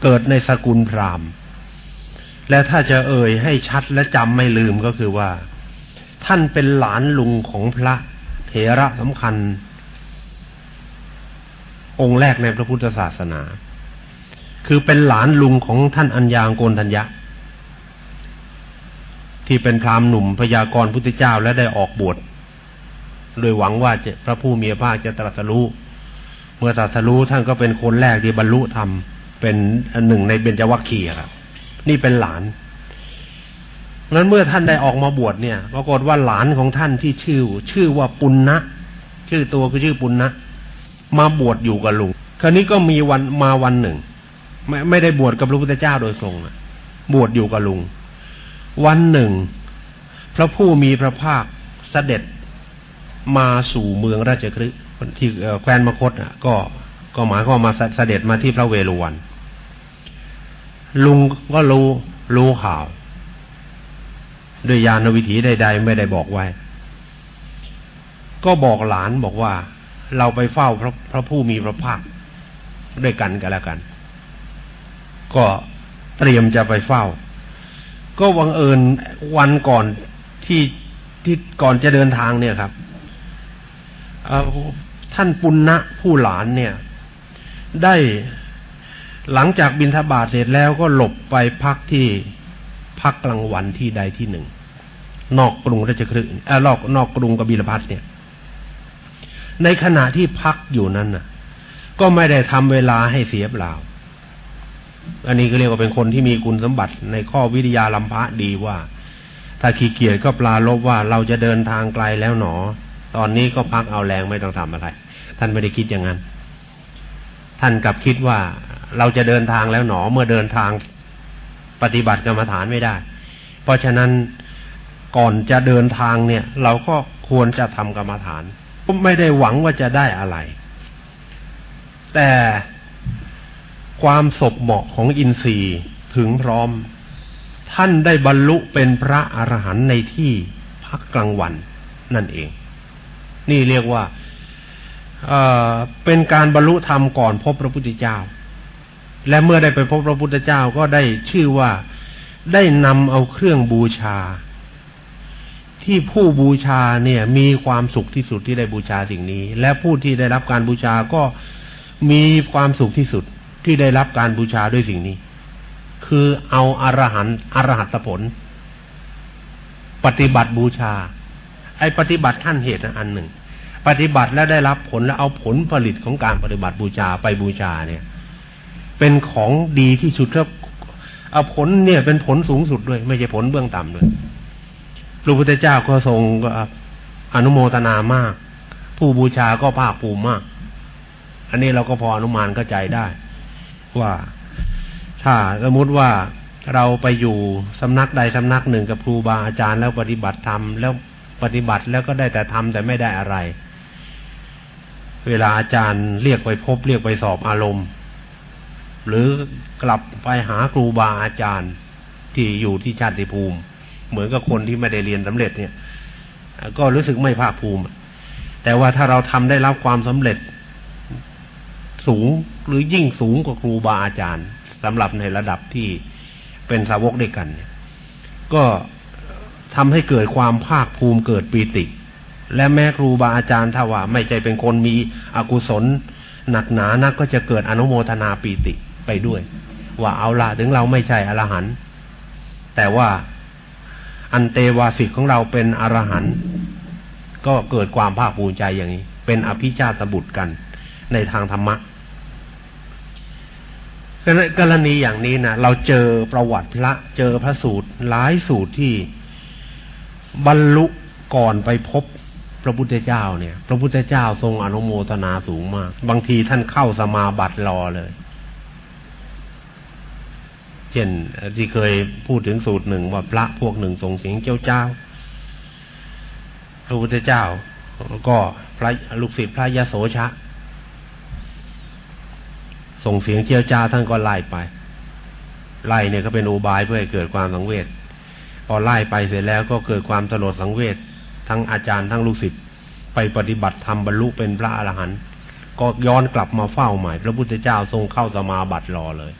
B: เกิดในสกุลพราหมณ์ และถ้าจะเอ่ยให้ชัดและจำไม่ลืมก็คือว่า ท่านเป็นหลานลุงของพระเถระสำคัญ องค์แรกในพระพุทธศาสนา คือเป็นหลานลุงของท่านอัญญางโกนทัญญะ ที่เป็นพราหมณ์หนุ่มพยากรพุทธเจ้าและได้ออกบวช โดยหวังว่าจะพระผู้มีพระภาคจะตรัสรู้ เมื่อตรัสรู้ท่านก็เป็นคนแรกที่บรรลุธรรม เป็นหนึ่งในเบญจวัคคีย์ครับ นี่เป็นหลานนั้นเมื่อท่านได้ออกมาบวชเนี่ยปรากฏว่าหลานของท่านที่ชื่อ ชื่อว่าปุณณะชื่อตัวคือชื่อปุณณะมาบวชอยู่กับลุง คราวนี้ก็มีวันมาวันหนึ่ง ไม่ไม่ได้บวชกับพระพุทธเจ้าโดยตรงะบวชอยู่กับลุง วันหนึ่ง พระผู้มีพระภาคเสด็จ มาสู่เมืองราชคฤห์ที่แคว้นมคตอะ ก็ก็หมายก็มาเสด็จมาที่พระเวฬุวัน ลุงก็รู้รู้ข่าว ด้วยยานวิถีใด ๆ ไม่ได้บอกไว้ ก็บอกหลานบอกว่า เราไปเฝ้าพระพระผู้มีพระภาคด้วยกันกันแล้วกัน ก็เตรียมจะไปเฝ้า ก็วังเอิญวันก่อนที่ที่ก่อนจะเดินทางเนี่ยครับ ท่านปุณณะผู้หลานเนี่ย ได้หลังจากบินทบาทเสร็จแล้วก็หลบไปพักที่พักกลางวันที่ใดที่หนึ่ง นอกกรุงราชคฤห์เออนอกนอกกรุงกบิลพัทเนี่ย ในขณะที่พักอยู่นั้นน่ะ ก็ไม่ได้ทำเวลาให้เสียเปล่า อันนี้ก็เรียกว่าเป็นคนที่มีคุณสมบัติในข้อวิทยาลัมพะดีว่า ถ้าขี้เกียจก็ปลาลบว่าเราจะเดินทางไกลแล้วหนอ ตอนนี้ก็พักเอาแรงไม่ต้องทำอะไร ท่านไม่ได้คิดอย่างนั้น ท่านกลับคิดว่าเราจะเดินทางแล้วหนอเมื่อเดินทางปฏิบัติกรรมฐานไม่ได้ เพราะฉะนั้นก่อนจะเดินทางเนี่ย เราก็ควรจะทำกรรมฐานไม่ได้หวังว่าจะได้อะไร แต่ความศพเหมาะของอินทรีย์ถึงพร้อม ท่านได้บรรลุเป็นพระอรหันต์ในที่พักกลางวันนั่นเอง นี่เรียกว่าเเป็นการบรรลุธรรมก่อนพบพระพุทธเจ้า และเมื่อได้ไปพบพระพุทธเจ้าก็ได้ชื่อว่าได้นำเอาเครื่องบูชา ที่ผู้บูชาเนี่ย มีความสุขที่สุดที่ได้บูชาสิ่งนี้ และผู้ที่ได้รับการบูชาก็มีความสุขที่สุดที่ได้รับการบูชาด้วยสิ่งนี้ คือเอาอารหันอรหัตผล ปฏิบัติบูชา ปฏิบัติขั้นเหตุอันหนึ่ง ปฏิบัติแล้วได้รับผลแล้วเอาผลผลิตของการปฏิบัติบูชาไปบูชาเนี่ย เป็นของดีที่สุดครับเอาผลเนี่ยเป็นผลสูงสุดด้วย ไม่ใช่ผลเบื้องต่ำด้วยพระพุทธเจ้าก็ทรงอนุโมทนามาก ผู้บูชาก็ภาคภูมิมาก อันนี้เราก็พออนุมานเข้าใจได้ ว่าถ้าสมมติว่าเราไปอยู่สำนักใดสำนักหนึ่งกับครูบาอาจารย์แล้วปฏิบัติธรรมแล้ว ปฏิบัติแล้วก็ได้แต่ทำแต่ไม่ได้อะไร เวลาอาจารย์เรียกไปพบเรียกไปสอบอารมณ์ หรือกลับไปหาครูบาอาจารย์ที่อยู่ที่ชาติภูมิ เหมือนกับคนที่ไม่ได้เรียนสำเร็จเนี่ย ก็รู้สึกไม่ภาคภูมิ แต่ว่าถ้าเราทำได้รับความสำเร็จสูงหรือยิ่งสูงกว่าครูบาอาจารย์สำหรับในระดับที่เป็นสาวกด้วยกันเนี่ย ก็ ทำให้เกิดความภาคภูมิเกิดปีติ และแม่ครูบาอาจารย์ถ้าว่า ไม่ใจเป็นคนมีอกุศล หนักหนานักก็จะเกิดอนุโมทนาปีติไปด้วย ว่าเอาละถึงเราไม่ใช่อรหันต์แต่ว่าอันเตวาสิกของเราเป็นอรหันต์ก็เกิดความภาคภูมิใจอย่างนี้ เป็นอภิชาตบุตรกันในทางธรรมะกรณีอย่างนี้นะเราเจอประวัติพระเจอพระสูตรหลายสูตรที่ บรรลุก่อนไปพบพระพุทธเจ้าเนี่ย พระพุทธเจ้าทรงอนุโมทนาสูงมาก บางทีท่านเข้าสมาบัติรอเลย เช่นที่เคยพูดถึงสูตรหนึ่งว่าพระพวกหนึ่งส่งเสียงเจ้าเจ้า พระพุทธเจ้า ก็พระลูกศิษย์พระยะโสชะ ส่งเสียงเจียวจ้าท่านก็ไล่ไป ไล่เนี่ยก็เป็นอุบายเพื่อให้เกิดความสังเวช พอไล่ไปเสร็จแล้วก็เกิดความสลดสังเวชทั้งอาจารย์ทั้งลูกศิษย์ไปปฏิบัติธรรมบรรลุเป็นพระอรหันต์ก็ย้อนกลับมาเฝ้าใหม่ พระพุทธเจ้าทรงเข้าสมาบัติรอเลย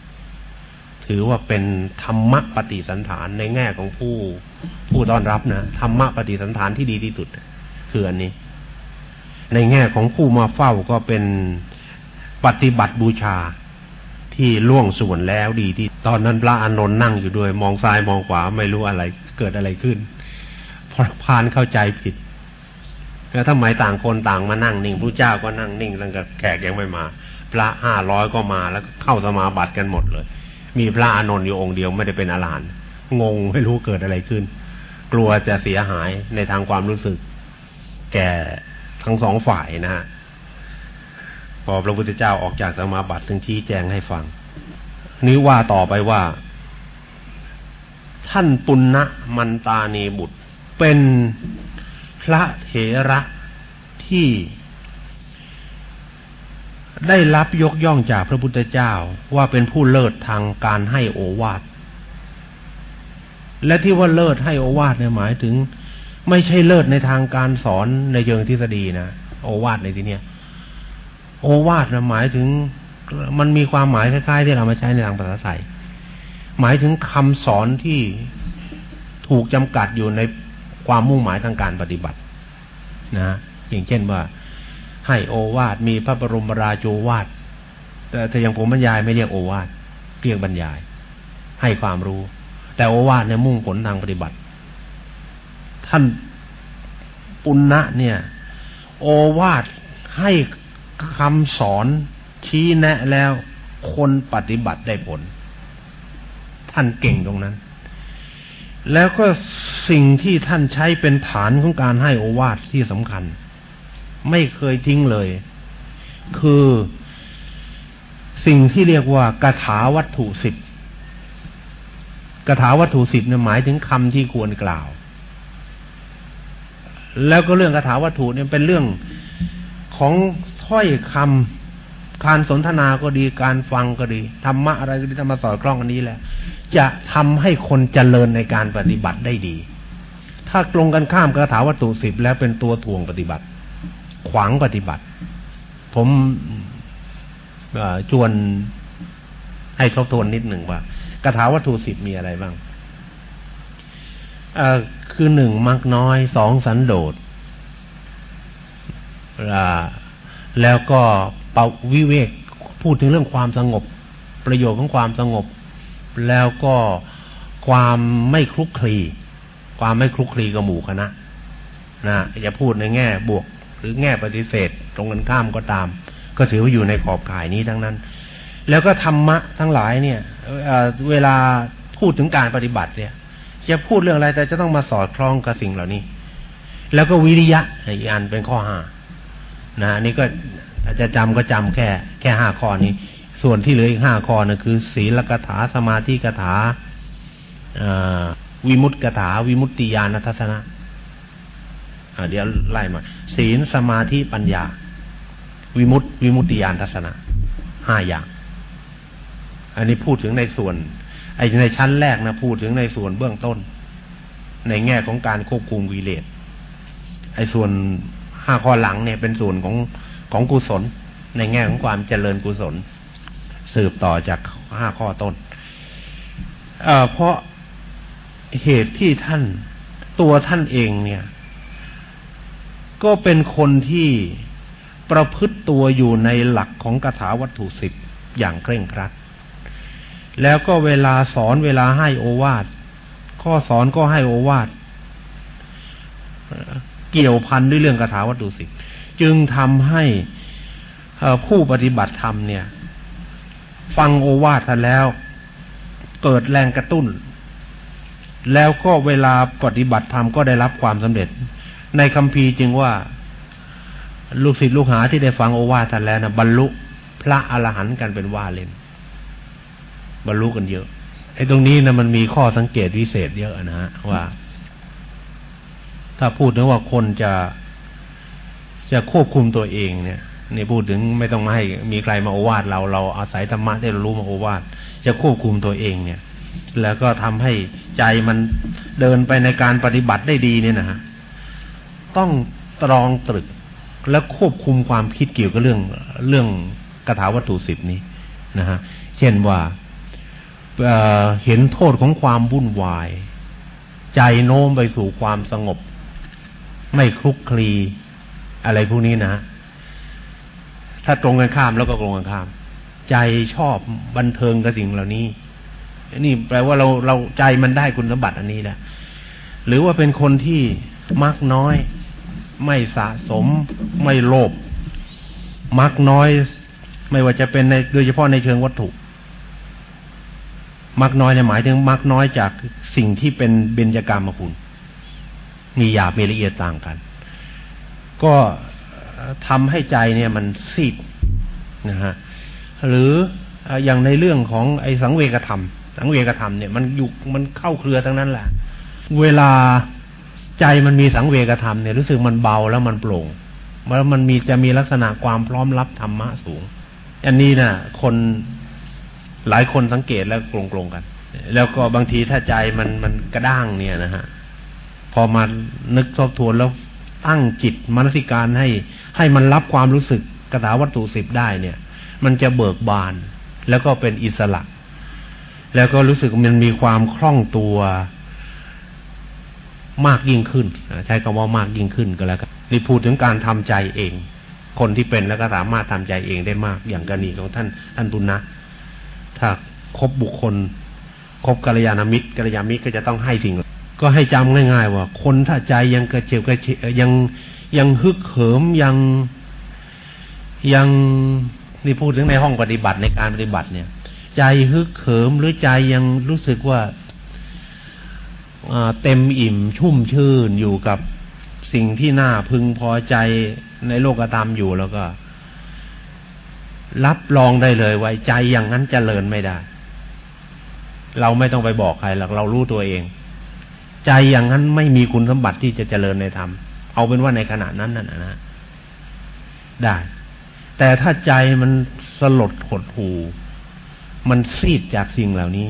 B: ถือว่าเป็นธรรมะปฏิสันฐานในแง่ของผู้ผู้ต้อนรับนะธรรมะปฏิสันฐานที่ดีที่สุดคืออันนี้ ในแง่ของผู้มาเฝ้าก็เป็นปฏิบัติบูชา ที่ล่วงส่วนแล้วดีที่ ตอนนั้นพระอานนท์นั่งอยู่ด้วย มองซ้ายมองขวาไม่รู้อะไร เกิดอะไรขึ้นพระพานเข้าใจผิดแล้วทำไมต่างคนต่างมานั่งนิ่งพระเจ้าก็นั่งนิ่งตั้งแต่แขกยังไม่มา พระห้าร้อยก็มาแล้วเข้าสมาบัติกันหมดเลย มีพระอานนท์อยู่องค์เดียวไม่ได้เป็นอรหันต์งงไม่รู้เกิดอะไรขึ้น กลัวจะเสียหายในทางความรู้สึก แก่ทั้งสองฝ่ายนะฮะ พอพระพุทธเจ้าออกจากสมาบัติถึงชี้แจงให้ฟังนี้ว่าต่อไปว่า ท่านปุณณมันตานีบุตร เป็นพระเถระที่ได้รับยกย่องจากพระพุทธเจ้าว่าเป็นผู้เลิศทางการให้โอวาท และที่ว่าเลิศให้โอวาทเนี่ยหมายถึง ไม่ใช่เลิศในทางการสอนในเชิงทฤษฎีนะโอวาทในที่เนี้ย โอวาทหมายถึง มันมีความหมายคล้ายๆ ที่เรามาใช้ในทางภาษาไทยหมายถึงคำสอนที่ถูกจำกัดอยู่ในความมุ่งหมายทางการปฏิบัติ นะ อย่างเช่นว่า ให้โอวาทมีพระบรมราโชวาทแต่ถ้าอย่างผมบรรยายไม่เรียกโอวาทเรียกบรรยาย ให้ความรู้ แต่โอวาทเนี่ยมุ่งผลทางปฏิบัติ ท่านปุณณะเนี่ย โอวาทให้ คำสอนชี้แนะแล้ว คนปฏิบัติได้ผล ท่านเก่งตรงนั้น แล้วก็สิ่งที่ท่านใช้เป็นฐานของการให้โอวาทที่สำคัญ ไม่เคยทิ้งเลย คือสิ่งที่เรียกว่ากถาวัตถุสิบกถาวัตถุสิบเนี่ยหมายถึงคำที่ควรกล่าว แล้วก็เรื่องกถาวัตถุเนี่ยเป็นเรื่องของ ถ้อยคำการสนทนาก็ดีการฟังก็ดีธรรมะอะไรก็ดีธรรมะสอดคล้องอันนี้แหละ จะทำให้คนเจริญในการปฏิบัติได้ดี ถ้าตรงกันข้ามกระถาวัตถุสิบแล้วเป็นตัวถ่วงปฏิบัติ ขวางปฏิบัติ ผมชวนให้ทบทวนนิดหนึ่งว่ากระถาวัตถุสิบมีอะไรบ้างคือหนึ่งมักน้อยสองสันโดษ แล้วก็เป่าวิเวกพูดถึงเรื่องความสงบ ประโยชน์ของความสงบ แล้วก็ความไม่คลุกคลี ความไม่คลุกคลีกับหมู่คณะนะอย่าพูดในแง่บวก หรือแง่ปฏิเสธ ตรงกันข้ามก็ตาม ก็ถือว่าอยู่ในขอบข่ายนี้ทั้งนั้น แล้วก็ธรรมะทั้งหลายเนี่ยเวลาพูดถึงการปฏิบัติเนี่ย จะพูดเรื่องอะไรแต่จะต้องมาสอดคล้องกับสิ่งเหล่านี้ แล้วก็วิริยะอีกอันเป็นข้อห้า นะอันนี้ก็อาจจะจำก็จำแค่ แค่ห้าข้อนี้ ส่วนที่เหลืออีกห้าข้อนะคือ ศีลกถาสมาธิกถาวิมุตติกถา วิมุตติญาณทัศนะเดี๋ยวไล่มา ศีลสมาธิปัญญา วิมุตติวิมุตติญาณทัศนะห้าอย่าง อันนี้พูดถึงในส่วน ไอในชั้นแรกนะพูดถึงในส่วนเบื้องต้น ในแง่ของการควบคุมวิเลศไอส่วน ห้าข้อหลังเนี่ยเป็นส่วนของของกุศล ในแง่ของความเจริญกุศล สืบต่อจากห้าข้อต้นเเพราะเหตุที่ท่านตัวท่านเองเนี่ย ก็เป็นคนที่ประพฤติตัวอยู่ในหลักของคาถาวัตถุสิบอย่างเคร่งครัด แล้วก็เวลาสอนเวลาให้โอวาท ข้อสอนก็ให้โอวาท เกี่ยวพันด้วยเรื่องคาถาวัตถุสิบจึงทำให้ผู้ปฏิบัติธรรมเนี่ย ฟังโอวาทแล้ว เกิดแรงกระตุ้น แล้วก็เวลาปฏิบัติธรรมก็ได้รับความสำเร็จ ในคำพีจึงว่าลูกศิษย์ลูกหาที่ได้ฟังโอวาทท่านแล้วนะบรรลุพระอรหันต์กันเป็นว่าเล่น บรรลุกันเยอะไอ้ตรงนี้นะมันมีข้อสังเกตวิเศษเยอะนะฮะว่า ถ้าพูดถึงว่าคนจะจะควบคุมตัวเองเนี่ยนี่พูดถึงไม่ต้องมาให้มีใครมาโอวาทเราเราอาศัยธรรมะที่เรารู้มาโอวาทจะควบคุมตัวเองเนี่ย แล้วก็ทำให้ใจมันเดินไปในการปฏิบัติได้ดีเนี่ยนะฮะต้องตรองตรึกและควบคุมความคิดเกี่ยวกับเรื่องเรื่องกถาวัตถุสิบนี้นะฮะเช่นว่าเเห็นโทษของความวุ่นวาย ใจโน้มไปสู่ความสงบ ไม่คลุกคลี อะไรพวกนี้นะ ถ้าตรงกันข้ามแล้วก็ตรงกันข้าม ใจชอบบันเทิงกับสิ่งเหล่านี้นี่แปลว่าเราเราใจมันได้คุณสมบัติอันนี้แหละหรือว่าเป็นคนที่มักน้อย ไม่สะสม ไม่โลภมักน้อย ไม่ว่าจะเป็นในโดยเฉพาะในเชิงวัตถุ มักน้อยเนี่ยหมายถึงมักน้อยจากสิ่งที่เป็นเบญจกรรมคุณ มีหยาบมีละเอียดต่างกัน ก็ทำให้ใจเนี่ยมันซีดนะฮะหรืออย่างในเรื่องของไอ้สังเวกธรรม สังเวกธรรมเนี่ยมันอยู่มันเข้าเครือทั้งนั้นแหละ เวลาใจมันมีสังเวกธรรมเนี่ยรู้สึกมันเบาแล้วมันโปร่งแล้วมันมีจะมีลักษณะความพร้อมรับธรรมะสูง อันนี้นะ่ะ คนหลายคนสังเกตแล้วกลงๆกัน แล้วก็บางทีถ้าใจมันมันกระด้างเนี่ยนะฮะ อมานึกทบทวนแล้วตั้งจิตมนสิการให้ ให้มันรับความรู้สึกกระถาวัตถุสิบได้เนี่ย มันจะเบิกบาน แล้วก็เป็นอิสระ แล้วก็รู้สึกมันมีความคล่องตัวมากยิ่งขึ้น ใช้คำว่ามากยิ่งขึ้นก็แล้วกันนี่พูดถึงการทำใจเอง คนที่เป็นแล้วก็สามารถทำใจเองได้มากอย่างกรณีของท่านท่านตุนะ ถ้าคบบุคคล คบกัลยาณมิตรกัลยาณมิตรก็จะต้องให้สิ่ง ก็ให้จำง่าย ๆ ว่า คนถ้าใจยังกระเจียวกระเฉยังยังฮึกเหิมยังยังนี่พูดถึงในห้องปฏิบัติในการปฏิบัติเนี่ย ใจฮึกเหิมหรือใจยังรู้สึกว่าเต็มอิ่มชุ่มชื่นอยู่กับสิ่งที่น่าพึงพอใจในโลกธรรมอยู่แล้วก็ รับรองได้เลยว่าใจอย่างนั้นจเจริญไม่ได้ เราไม่ต้องไปบอกใครหรอกเรารู้ตัวเอง ใจอย่างนั้นไม่มีคุณสมบัติที่จะเจริญในธรรม เอาเป็นว่าในขณะนั้นนั่นนะได้ แต่ถ้าใจมันสลดหดหูมันซีดจากสิ่งเหล่านี้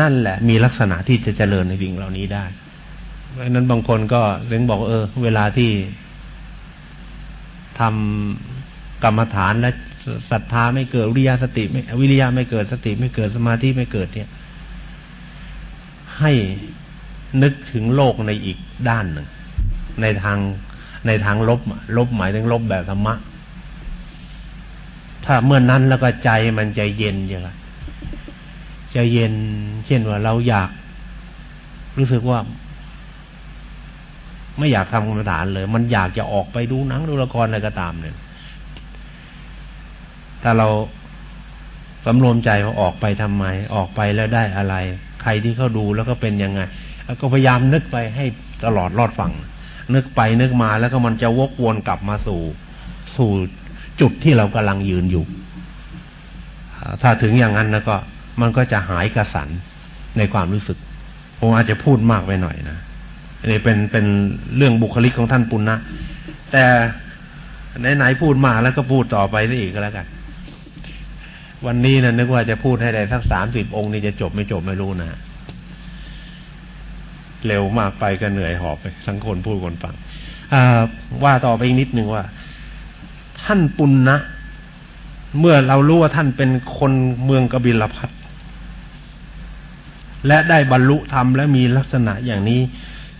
B: นั่นแหละ มีลักษณะที่จะเจริญในสิ่งเหล่านี้ได้เพราะนั้นบางคนก็เรื่องบอกเออ เวลาที่ทำกรรมฐานและศรัทธาไม่เกิดวิริยะสติไม่วิริยะไม่เกิดสติไม่เกิดสมาธิไม่เกิดเนี่ย ให้นึกถึงโลกในอีกด้านหนึ่ง ในทางในทางลบ ลบหมายถึงลบแบบธรรมะ ถ้าเมื่อนนั้นแล้วก็ใจมันใจเย็นใช่ไหมใจเย็น เช่นว่าเราอยาก รู้สึกว่า ไม่อยากทำกรรมฐานเลย มันอยากจะออกไปดูหนังดูละครอะไรก็ตามเนี่ย ถ้าเราสำรวมใจว่าออกไปทำไม ออกไปแล้วได้อะไร ใครที่เขาดูแล้วก็เป็นยังไง ก็พยายามนึกไปให้ตลอดรอดฟัง นึกไปนึกมาแล้วก็มันจะวกวนกลับมาสู่สู่จุดที่เรากำลังยืนอยู่ ถ้าถึงอย่างนั้นแล้วก็มันก็จะหายกระสันในความรู้สึก ผมอาจจะพูดมากไปหน่อยนะนี่เป็นเป็นเรื่องบุคลิกของท่านปุณณะแต่ไหนๆพูดมาแล้วก็พูดต่อไปได้อีกก็แล้วกัน วันนี้นะนึกว่าจะพูดให้ได้สักสามสิบองค์นี่จะจบไม่จบไม่รู้นะเร็วมากไปก็เหนื่อยหอบไปทั้งคนพูดคนฟังว่าต่อไปอีกนิดหนึ่งว่า ท่านปุณณะเมื่อเรารู้ว่าท่านเป็นคนเมืองกบิลพัทและได้บรรลุธรรมและมีลักษณะอย่างนี้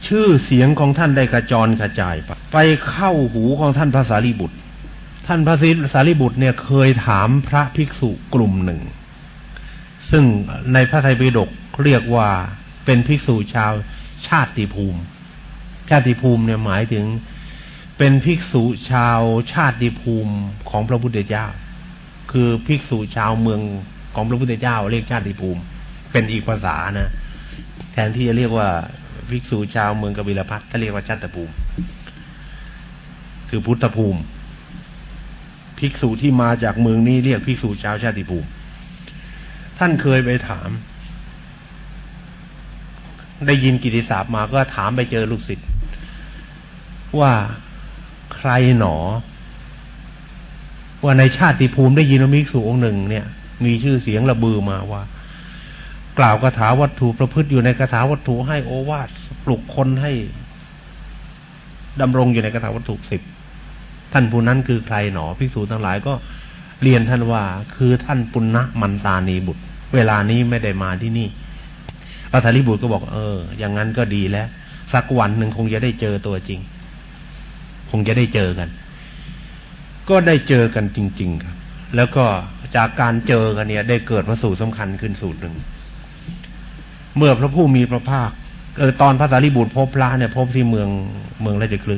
B: ชื่อเสียงของท่านได้กระจรกระจายไปไปเข้าหูของท่านพระสารีบุตร ท่านพระสารีบุตรเนี่ยเคยถามพระภิกษุกลุ่มหนึ่ง ซึ่งในพระไตรปิฎกเรียกว่าเป็นภิกษุชาวชาติภูมิ ชาติภูมิเนี่ยหมายถึงเป็นภิกษุชาวชาติภูมิของพระพุทธเจ้า คือภิกษุชาวเมืองของพระพุทธเจ้า เรียกชาติภูมิ เป็นอีกภาษานะ แทนที่จะเรียกว่าภิกษุชาวเมืองกบิลพัทเขาเรียกว่าชัตภูมิ คือพุทธภูมิ ภิกษุที่มาจากเมืองนี้เรียกภิกษุชาวชาติภูมิ ท่านเคยไปถาม ได้ยินกิติศัพท์มาก็ถามไปเจอลูกศิษย์ว่าใครหนอ ว่าในชาติภูมิได้ยินว่าภิกษุองค์หนึ่ง เนี่ย มีชื่อเสียงระบือมาว่า กล่าวคาถาวัตถุประพฤติอยู่ในคาถาวัตถุให้โอวาทปลุกคนให้ดำรงอยู่ในคาถาวัตถุสิบ ท่านผู้นั้นคือใครหนอภิกษุทั้งหลายก็เรียนท่านว่าคือท่านปุณณมันตานีบุตร เวลานี้ไม่ได้มาที่นี่พระธารีบุตรก็บอกเออ อย่างนั้นก็ดีแล้ว สักวันหนึ่งคงจะได้เจอตัวจริง คงจะได้เจอกัน ก็ได้เจอกันจริง ๆ ครับ แล้วก็จากการเจอกันเนี่ย ได้เกิดพระสูตรสำคัญขึ้นสูตรหนึ่ง เมื่อพระผู้มีพระภาคเออตอนพระสารีบุตรพบพระเนี่ยพบที่เมืองเมืองราชคลึ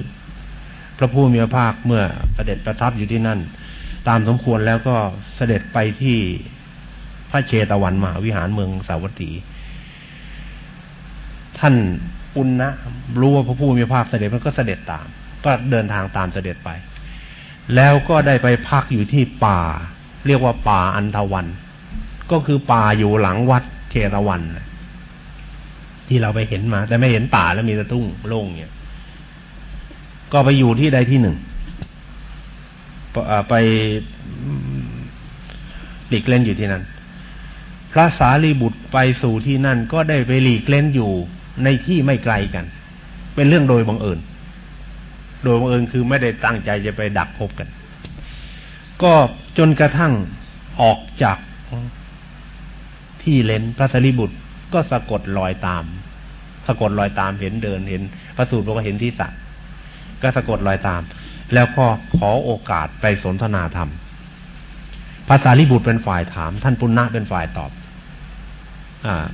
B: พระผู้มีพระภาคเมื่อเสด็จประทับอยู่ที่นั่น ตามสมควรแล้วก็เสด็จไปที่พระเชตวันมหาวิหารเมืองสาวัตถี ท่านอุณนะรู้ว่าพระผู้มีพระภาคเสด็จมันก็เสด็จตาม ก็เดินทางตามเสด็จไป แล้วก็ได้ไปพักอยู่ที่ป่า เรียกว่าป่าอันทวัน ก็คือป่าอยู่หลังวัดเชตวันที่เราไปเห็นมา แต่ไม่เห็นป่าแล้วมีตะตุ้งโล่งเนี่ย ก็ไปอยู่ที่ใดที่หนึ่งไปหลีกเล่นอยู่ที่นั่น พระสารีบุตรไปสู่ที่นั่น ก็ได้ไปหลีกเล่นอยู่ในที่ไม่ไกลกัน เป็นเรื่องโดยบังเอิญ โดยบังเอิญคือไม่ได้ตั้งใจจะไปดักพบกัน ก็จนกระทั่งออกจากที่เล่นพระสารีบุตรก็สะกดรอยตาม สะกดรอยตามเห็นเดินเห็นพระสูตรบอกว่าเห็นที่สัตว ก็สะกดรอยตาม แล้วก็ขอโอกาสไปสนทนาธรรมภาษาลิบุตรเป็นฝ่ายถาม ท่านปุณณะเป็นฝ่ายตอบ อ่า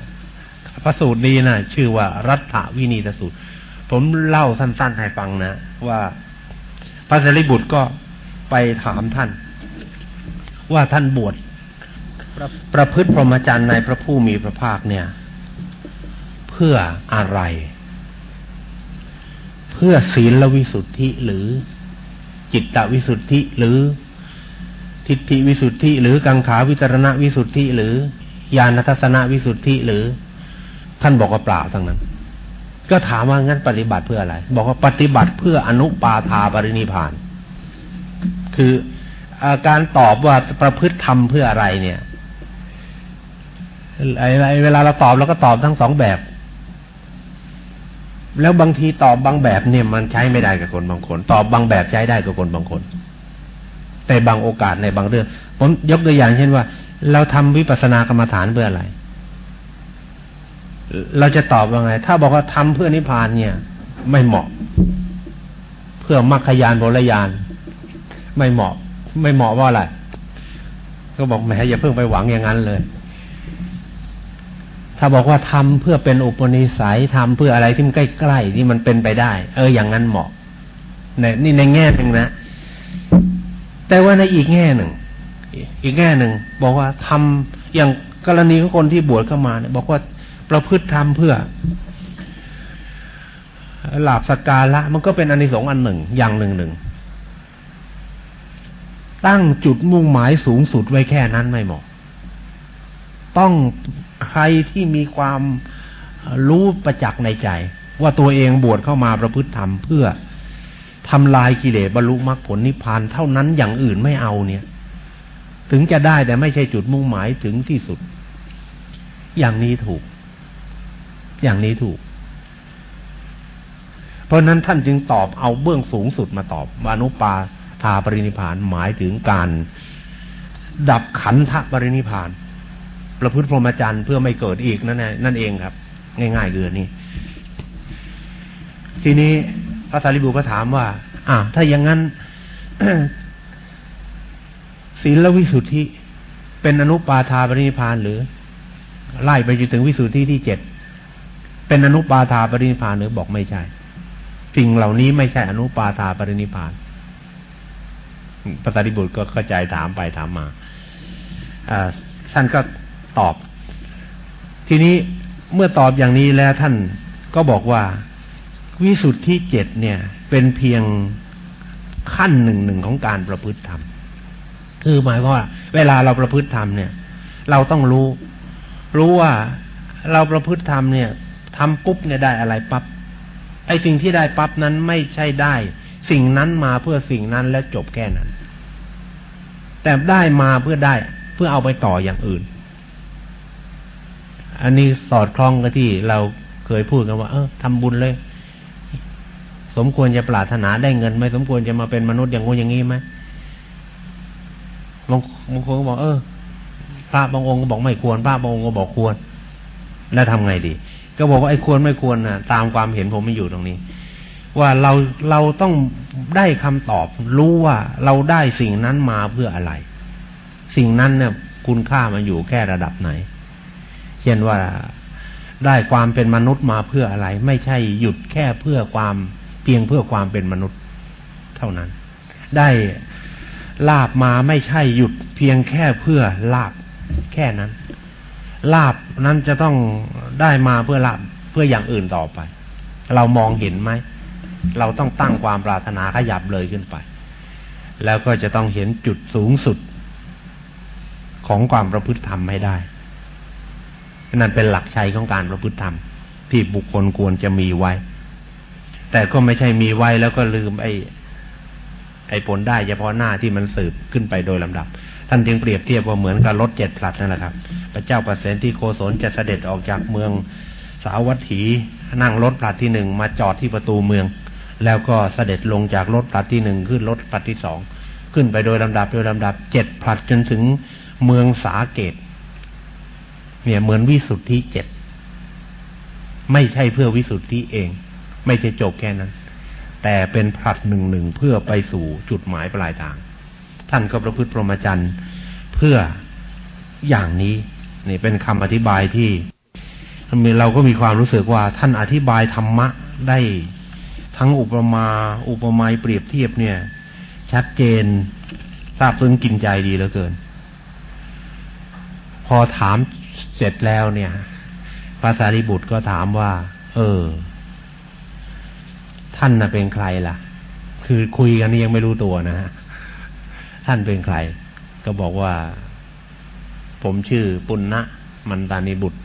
B: พระสูตรนี้นะชื่อว่ารัฐวินีตสูตร ผมเล่าสั้นๆให้ฟังนะ ว่าพระสารีบุตรก็ไปถามท่าน ว่าท่านบวชประพฤติพรหมจรรย์ในพระผู้มีพระภาคเนี่ย เพื่ออะไร เพื่อศีลวิสุทธิหรือจิตตวิสุทธิหรือทิฏฐิวิสุทธิหรือกังขาวิจารณวิสุทธิหรือญาณทัศนวิสุทธิหรือ ท่านบอกว่าเปล่าทั้งนั้น ก็ถามว่างั้นปฏิบัติเพื่ออะไร บอกว่าปฏิบัติเพื่ออนุปาทาปรินิพาน คืออาการตอบว่าประพฤติทำเพื่ออะไรเนี่ยไอ้เวลาเราตอบเราก็ตอบทั้งสองแบบ แล้วบางทีตอบบางแบบเนี่ยมันใช้ไม่ได้กับคนบางคน ตอบบางแบบใช้ได้กับคนบางคน แต่บางโอกาสในบางเรื่อง ผมยกตัวอย่างเช่นว่า เราทำวิปัสสนากรรมฐานเพื่ออะไร เราจะตอบว่าไง ถ้าบอกว่าทำเพื่อนิพพานเนี่ย ไม่เหมาะ เพื่อมรรคยานโพลยาน ไม่เหมาะ ไม่เหมาะว่าอะไร ก็บอกแหมอย่าเพิ่งไปหวังอย่างนั้นเลย ถ้าบอกว่าทำเพื่อเป็นอุปนิสัยทำเพื่ออะไรที่มันใกล้ๆที่มันเป็นไปได้ เอออย่างนั้นเหมาะในนี่ในแง่หนึ่งนะ แต่ว่าในอีกแง่หนึ่ง อีกแง่หนึ่งบอกว่าทำอย่างกรณีของคนที่บวชเข้ามาเนี่ย บอกว่าประพฤติทำเพื่อหลาบสกาละมันก็เป็นอันในสงส์อันหนึ่ง อย่างหนึ่งหนึ่งตั้งจุดมุ่งหมายสูงสุดไว้แค่นั้นไม่เหมาะ ต้อง ใครที่มีความรู้ประจักษ์ในใจ ว่าตัวเองบวชเข้ามาประพฤติธรรมเพื่อทำลายกิเลสบรรลุมรรคผลนิพพานเท่านั้นอย่างอื่นไม่เอาเนี่ย ถึงจะได้แต่ไม่ใช่จุดมุ่งหมายถึงที่สุด อย่างนี้ถูก อย่างนี้ถูก เพราะนั้นท่านจึงตอบเอาเบื้องสูงสุดมาตอบวานุปาทาปรินิพานหมายถึงการดับขันธปรินิพาน ประพฤติพรหมจรรย์เพื่อไม่เกิดอีกนั่นนั่นเองครับ ง่ายๆเกือนี้ทีนี้พระสารีบุตรก็ถามว่า อ่า ถ้าอย่างนั้นศีลวิสุทธิเป็นอนุปาทาปรินิพานหรือ ไล่ไปจนถึงวิสุทธิที่เจ็ดเป็นอนุปาทาปรินิพานหรือบอกไม่ใช่สิ่งเหล่านี้ไม่ใช่อนุปาทาปรินิพานพระสารีบุตรก็เข้าใจถามไปถามมาอ่าท่านก็ ตอบ ทีนี้เมื่อตอบอย่างนี้แล้วท่านก็บอกว่าวิสุทธิเจ็ดเนี่ย เป็นเพียงขั้นหนึ่งหนึ่งของการประพฤติธรรม คือหมายว่า เวลาเราประพฤติธรรมเนี่ย เราต้องรู้ รู้ว่าเราประพฤติธรรมเนี่ยทำปุ๊บเนี่ยได้อะไรปับ๊บไอ้สิ่งที่ได้ปั๊บนั้นไม่ใช่ได้ สิ่งนั้นมาเพื่อสิ่งนั้นและจบแค่นั้น แต่ได้มาเพื่อได้ เพื่อเอาไปต่ออย่างอื่น อันนี้สอดคล้องกับที่เราเคยพูดกันว่า เออทำบุญเลย สมควรจะปรารถนาได้เงินไหมสมควรจะมาเป็นมนุษย์อย่างงูอย่างนี้ไหมบางบางคนก็บอก เออพระบางองค์ก็บอกไม่ควรพระบางองค์ก็บอกควร แล้วทำไงดี ก็บอกว่าไอ้ควรไม่ควรนะตามความเห็นผมไม่อยู่ตรงนี้ ว่าเราเราต้องได้คำตอบ รู้ว่าเราได้สิ่งนั้นมาเพื่ออะไร สิ่งนั้นเนี่ย คุณค่ามันอยู่แค่ระดับไหน เช่นว่าได้ความเป็นมนุษย์มาเพื่ออะไร ไม่ใช่หยุดแค่เพื่อความเพียงเพื่อความเป็นมนุษย์เท่านั้น ได้ลาบมาไม่ใช่หยุดเพียงแค่เพื่อลาบแค่นั้น ลาบนั้นจะต้องได้มาเพื่อลาบเพื่ออย่างอื่นต่อไป เรามองเห็นไหม เราต้องตั้งความปรารถนาขยับเลยขึ้นไป แล้วก็จะต้องเห็นจุดสูงสุดของความประพฤติธรรมให้ได้ นั่นเป็นหลักชัยของการประพฤติธรรม ที่บุคคลควรจะมีไว้ แต่ก็ไม่ใช่มีไว้แล้วก็ลืมไอ้ไอ้ผลได้เฉพาะหน้าที่มันสืบขึ้นไปโดยลำดับ ท่านจึงเปรียบเทียบว่าเหมือนกับรถเจ็ดผลัดนั่นแหละครับ พระเจ้าประเสนที่โกศลจะเสด็จออกจากเมืองสาวัตถี นั่งรถผลัดที่หนึ่งมาจอดที่ประตูเมือง แล้วก็เสด็จลงจากรถผลัดที่หนึ่งขึ้นรถผลัดที่สองขึ้นไปโดยลำดับโดยลำดับเจ็ดผลัดจนถึงเมืองสาเกต เนี่ยเหมือนวิสุทธิเจ็ดไม่ใช่เพื่อวิสุทธิเอง ไม่ใช่จบแค่นั้น แต่เป็นผลัดหนึ่งหนึ่งเพื่อไปสู่จุดหมายปลายทาง ท่านก็ประพฤติพรหมจรรย์เพื่ออย่างนี้นี่เป็นคำอธิบายที่เราก็มีความรู้สึกว่า ท่านอธิบายธรรมะได้ทั้งอุปมาอุปไมยเปรียบเทียบเนี่ย ชัดเจนทราบซึ้งกินใจดีเหลือเกิน พอถาม เสร็จแล้วเนี่ยพระสารีบุตรก็ถามว่า เออ ท่านน่ะเป็นใครล่ะ คือคุยกันนี่ยังไม่รู้ตัวนะฮะท่านเป็นใคร ก็บอกว่า ผมชื่อปุณณะมันตานิบุตร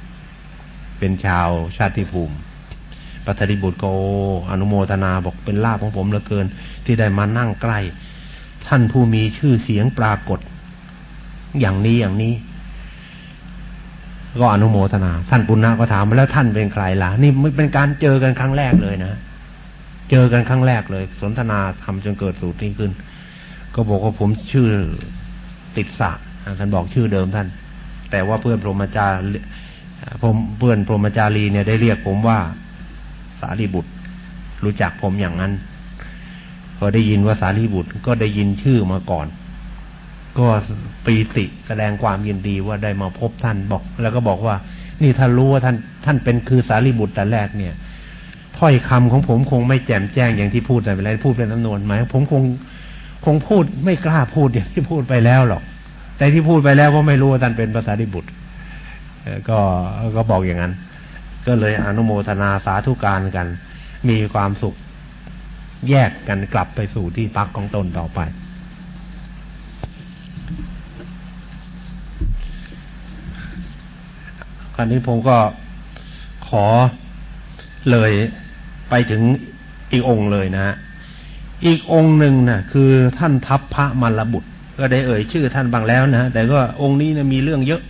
B: เป็นชาวชาติภูมิปัทริบุตรโกอนุโมทนาบอกเป็นลาภของผมเหลือเกิน ที่ได้มานั่งใกล้ ท่านผู้มีชื่อเสียงปรากฏ อย่างนี้อย่างนี้ ก็อนุโมทนา ท่านปุณณะก็ถามมาแล้วท่านเป็นใครล่ะ นี่ไม่เป็นการเจอกันครั้งแรกเลยนะ เจอกันครั้งแรกเลย สนทนาทำจนเกิดสูตรนี้ขึ้น ก็บอกว่าผมชื่อติดสะท่านบอกชื่อเดิมท่าน แต่ว่าเพื่อนพรหมจารย์ผมเพื่อนพรหมจารีเนี่ยได้เรียกผมว่าสารีบุตร รู้จักผมอย่างนั้นพอได้ยินว่าสารีบุตรก็ได้ยินชื่อมาก่อน ก็ปีติแสดงความยินดีว่าได้มาพบท่านบอก แล้วก็บอกว่า นี่ถ้ารู้ว่าท่านท่านเป็นคือสารีบุตรแต่แรกเนี่ย ถ้อยคำของผมคงไม่แจ่มแจ้งอย่างที่พูดแต่เวลาพูดเป็นจำนวนไหมผมคงคงพูดไม่กล้าพูดอย่างที่พูดไปแล้วหรอก แต่ที่พูดไปแล้วว่าไม่รู้ว่าท่านเป็นภาษาดิบุตรก็ก็บอกอย่างนั้น ก็เลยอนุโมทนาสาธุการกัน มีความสุขแยกกันกลับไปสู่ที่พักของตนต่อไป คราวนี้ผมก็ขอเลยไปถึงอีกองค์เลยนะฮะอีกองค์หนึ่งนะคือท่านทัพพระมรบุตร ก็ได้เอ่ยชื่อท่านบางแล้วนะแต่ก็องค์นี้นะมีเรื่องเยอะ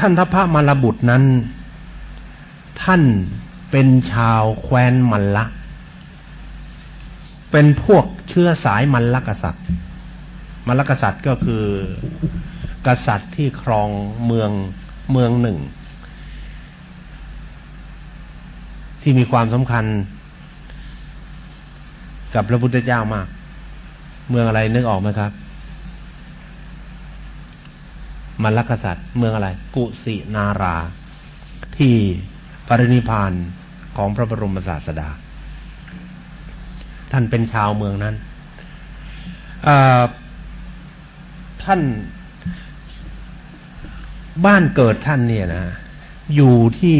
B: ท่านทัพพระมรบุตรนั้น ท่านเป็นชาวแคว้นมัลละ เป็นพวกเชื้อสายมัลละกษัตริย์มัลละกษัตริย์ก็คือ กษัตริย์ที่ครองเมืองเมืองหนึ่ง ที่มีความสำคัญ กับพระพุทธเจ้ามาก เมืองอะไรนึกออกไหมครับมัลลกษัตริย์ เมืองอะไร กุสินารา ที่ปรินิพานของพระบรมศาสดา ท่านเป็นชาวเมืองนั้นท่าน บ้านเกิดท่านเนี่ยนะอยู่ที่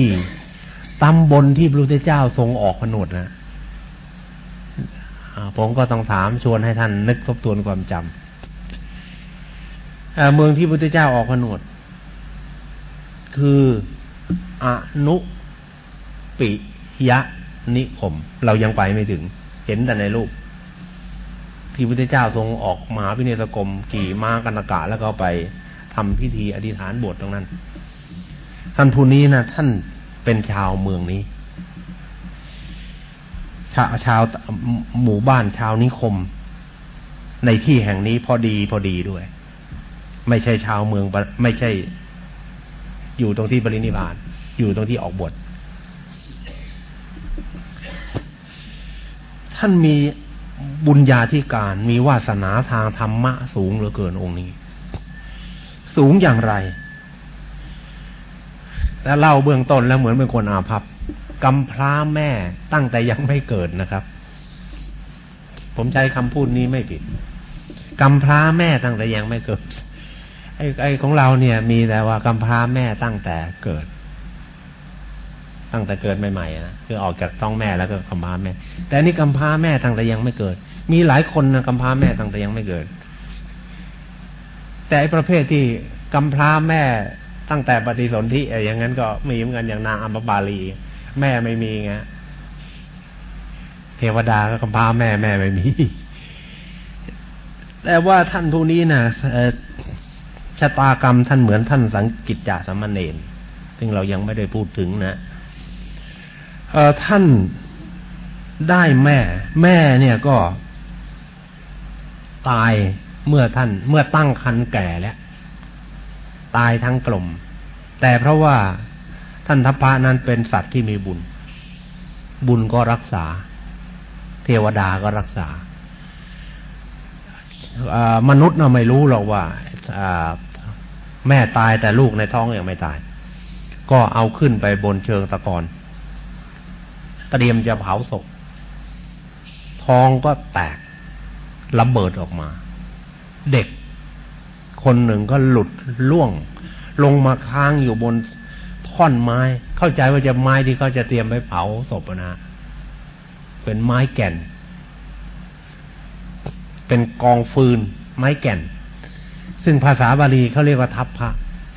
B: ตำบลที่พระพุทธเจ้าทรงออกผนวดนะผมก็ต้องถามชวนให้ท่านนึกทบทวนความจำเมืองที่พระพุทธเจ้าออกผนวด คืออนุปิยะนิคม เรายังไปไม่ถึง เห็นแต่ในรูปที่พระพุทธเจ้าทรงออกมหาพิเนศกรมกี่ม้ากันากะแล้วก็ไป ทำพิธีอธิษฐานบวชตรงนั้น ท่านผู้นี้นะท่านเป็นชาวเมืองนี้ ชาวชาวหมู่บ้านชาวนิคม ในที่แห่งนี้พอดีพอดีด้วย ไม่ใช่ชาวเมืองไม่ใช่ อยู่ตรงที่บริณิพาน อยู่ตรงที่ออกบวชท่านมีบุญญาธิการมีวาสนาทางธรรมะสูงเหลือเกินองค์นี้ สูงอย่างไร แล้วเล่าเบื้องต้นแล้วเหมือนเป็นคนอาภัพกำพร้าแม่ตั้งแต่ยังไม่เกิดนะครับ ผมใช้คำพูดนี้ไม่ผิดกำพร้าแม่ตั้งแต่ยังไม่เกิด ไอ้ไอ้ของเราเนี่ย มีแต่ว่ากำพร้าแม่ตั้งแต่เกิด ตั้งแต่เกิดใหม่ๆนะคือออกจากท้องแม่แล้วก็กำพร้าแม่ แต่นี่กำพร้าแม่ตั้งแต่ยังไม่เกิด มีหลายคนนะกำพร้าแม่ตั้งแต่ยังไม่เกิด แต่ประเภทที่กำพร้าแม่ตั้งแต่ปฏิสนธิอย่างนั้นก็มีเหมือนกันอย่างนางอัมบาลี แม่ไม่มีไงเทวดาก็กำพร้าแม่แม่ไม่มี แต่ว่าท่านผู้นี้นะชะตากรรมท่านเหมือนท่านสังกิจจาสมณเณรซึ่งเรายังไม่ได้พูดถึงนะท่านได้แม่ แม่เนี่ยก็ตาย เมื่อท่านเมื่อตั้งคันแก่แล้วตายทั้งกลม แต่เพราะว่าท่านทัพพระนั้นเป็นสัตว์ที่มีบุญ บุญก็รักษา เทวดาก็รักษามนุษย์เราไม่รู้หรอกว่าแม่ตายแต่ลูกในท้องยังไม่ตาย ก็เอาขึ้นไปบนเชิงตะกอนเตรียมจะเผาศพท้องก็แตกระเบิดออกมา เด็ก คนหนึ่งก็หลุดล่วง ลงมาค้างอยู่บนท่อนไม้ เข้าใจว่าจะไม้ที่เขาจะเตรียมไปเผาศพนะเป็นไม้แก่น เป็นกองฟืน ไม้แก่น ซึ่งภาษาบาลีเขาเรียกว่าทัพพระ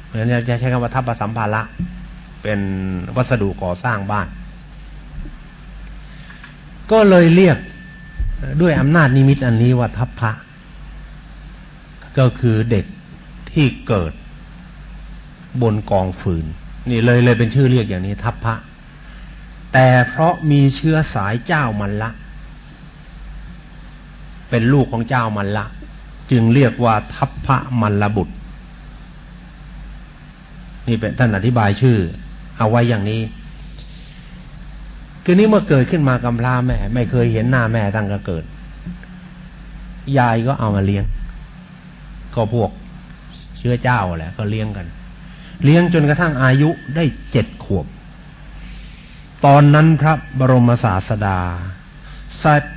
B: เหมือนจะใช้คำว่าทัพประสัมภาระเป็นวัสดุก่อสร้างบ้าน ก็เลยเรียกด้วยอำนาจนิมิตอันนี้ว่าทัพพระ ก็คือเด็กที่เกิดบนกองฟืน นี่เลยเลยเป็นชื่อเรียกอย่างนี้ทัพพระ แต่เพราะมีเชื้อสายเจ้ามันละ เป็นลูกของเจ้ามันละ จึงเรียกว่าทัพพระมันละบุตร นี่เป็นท่านอธิบายชื่อ เอาไว้อย่างนี้คือนี้เมื่อเกิดขึ้นมากำพร้าแม่ ไม่เคยเห็นหน้าแม่ตั้งแต่เกิด ยายก็เอามาเลี้ยง ก็พวกเชื้อเจ้าแหละก็เลี้ยงกัน เลี้ยงจนกระทั่งอายุได้เจ็ดขวบ ตอนนั้นพระบรมศาสดา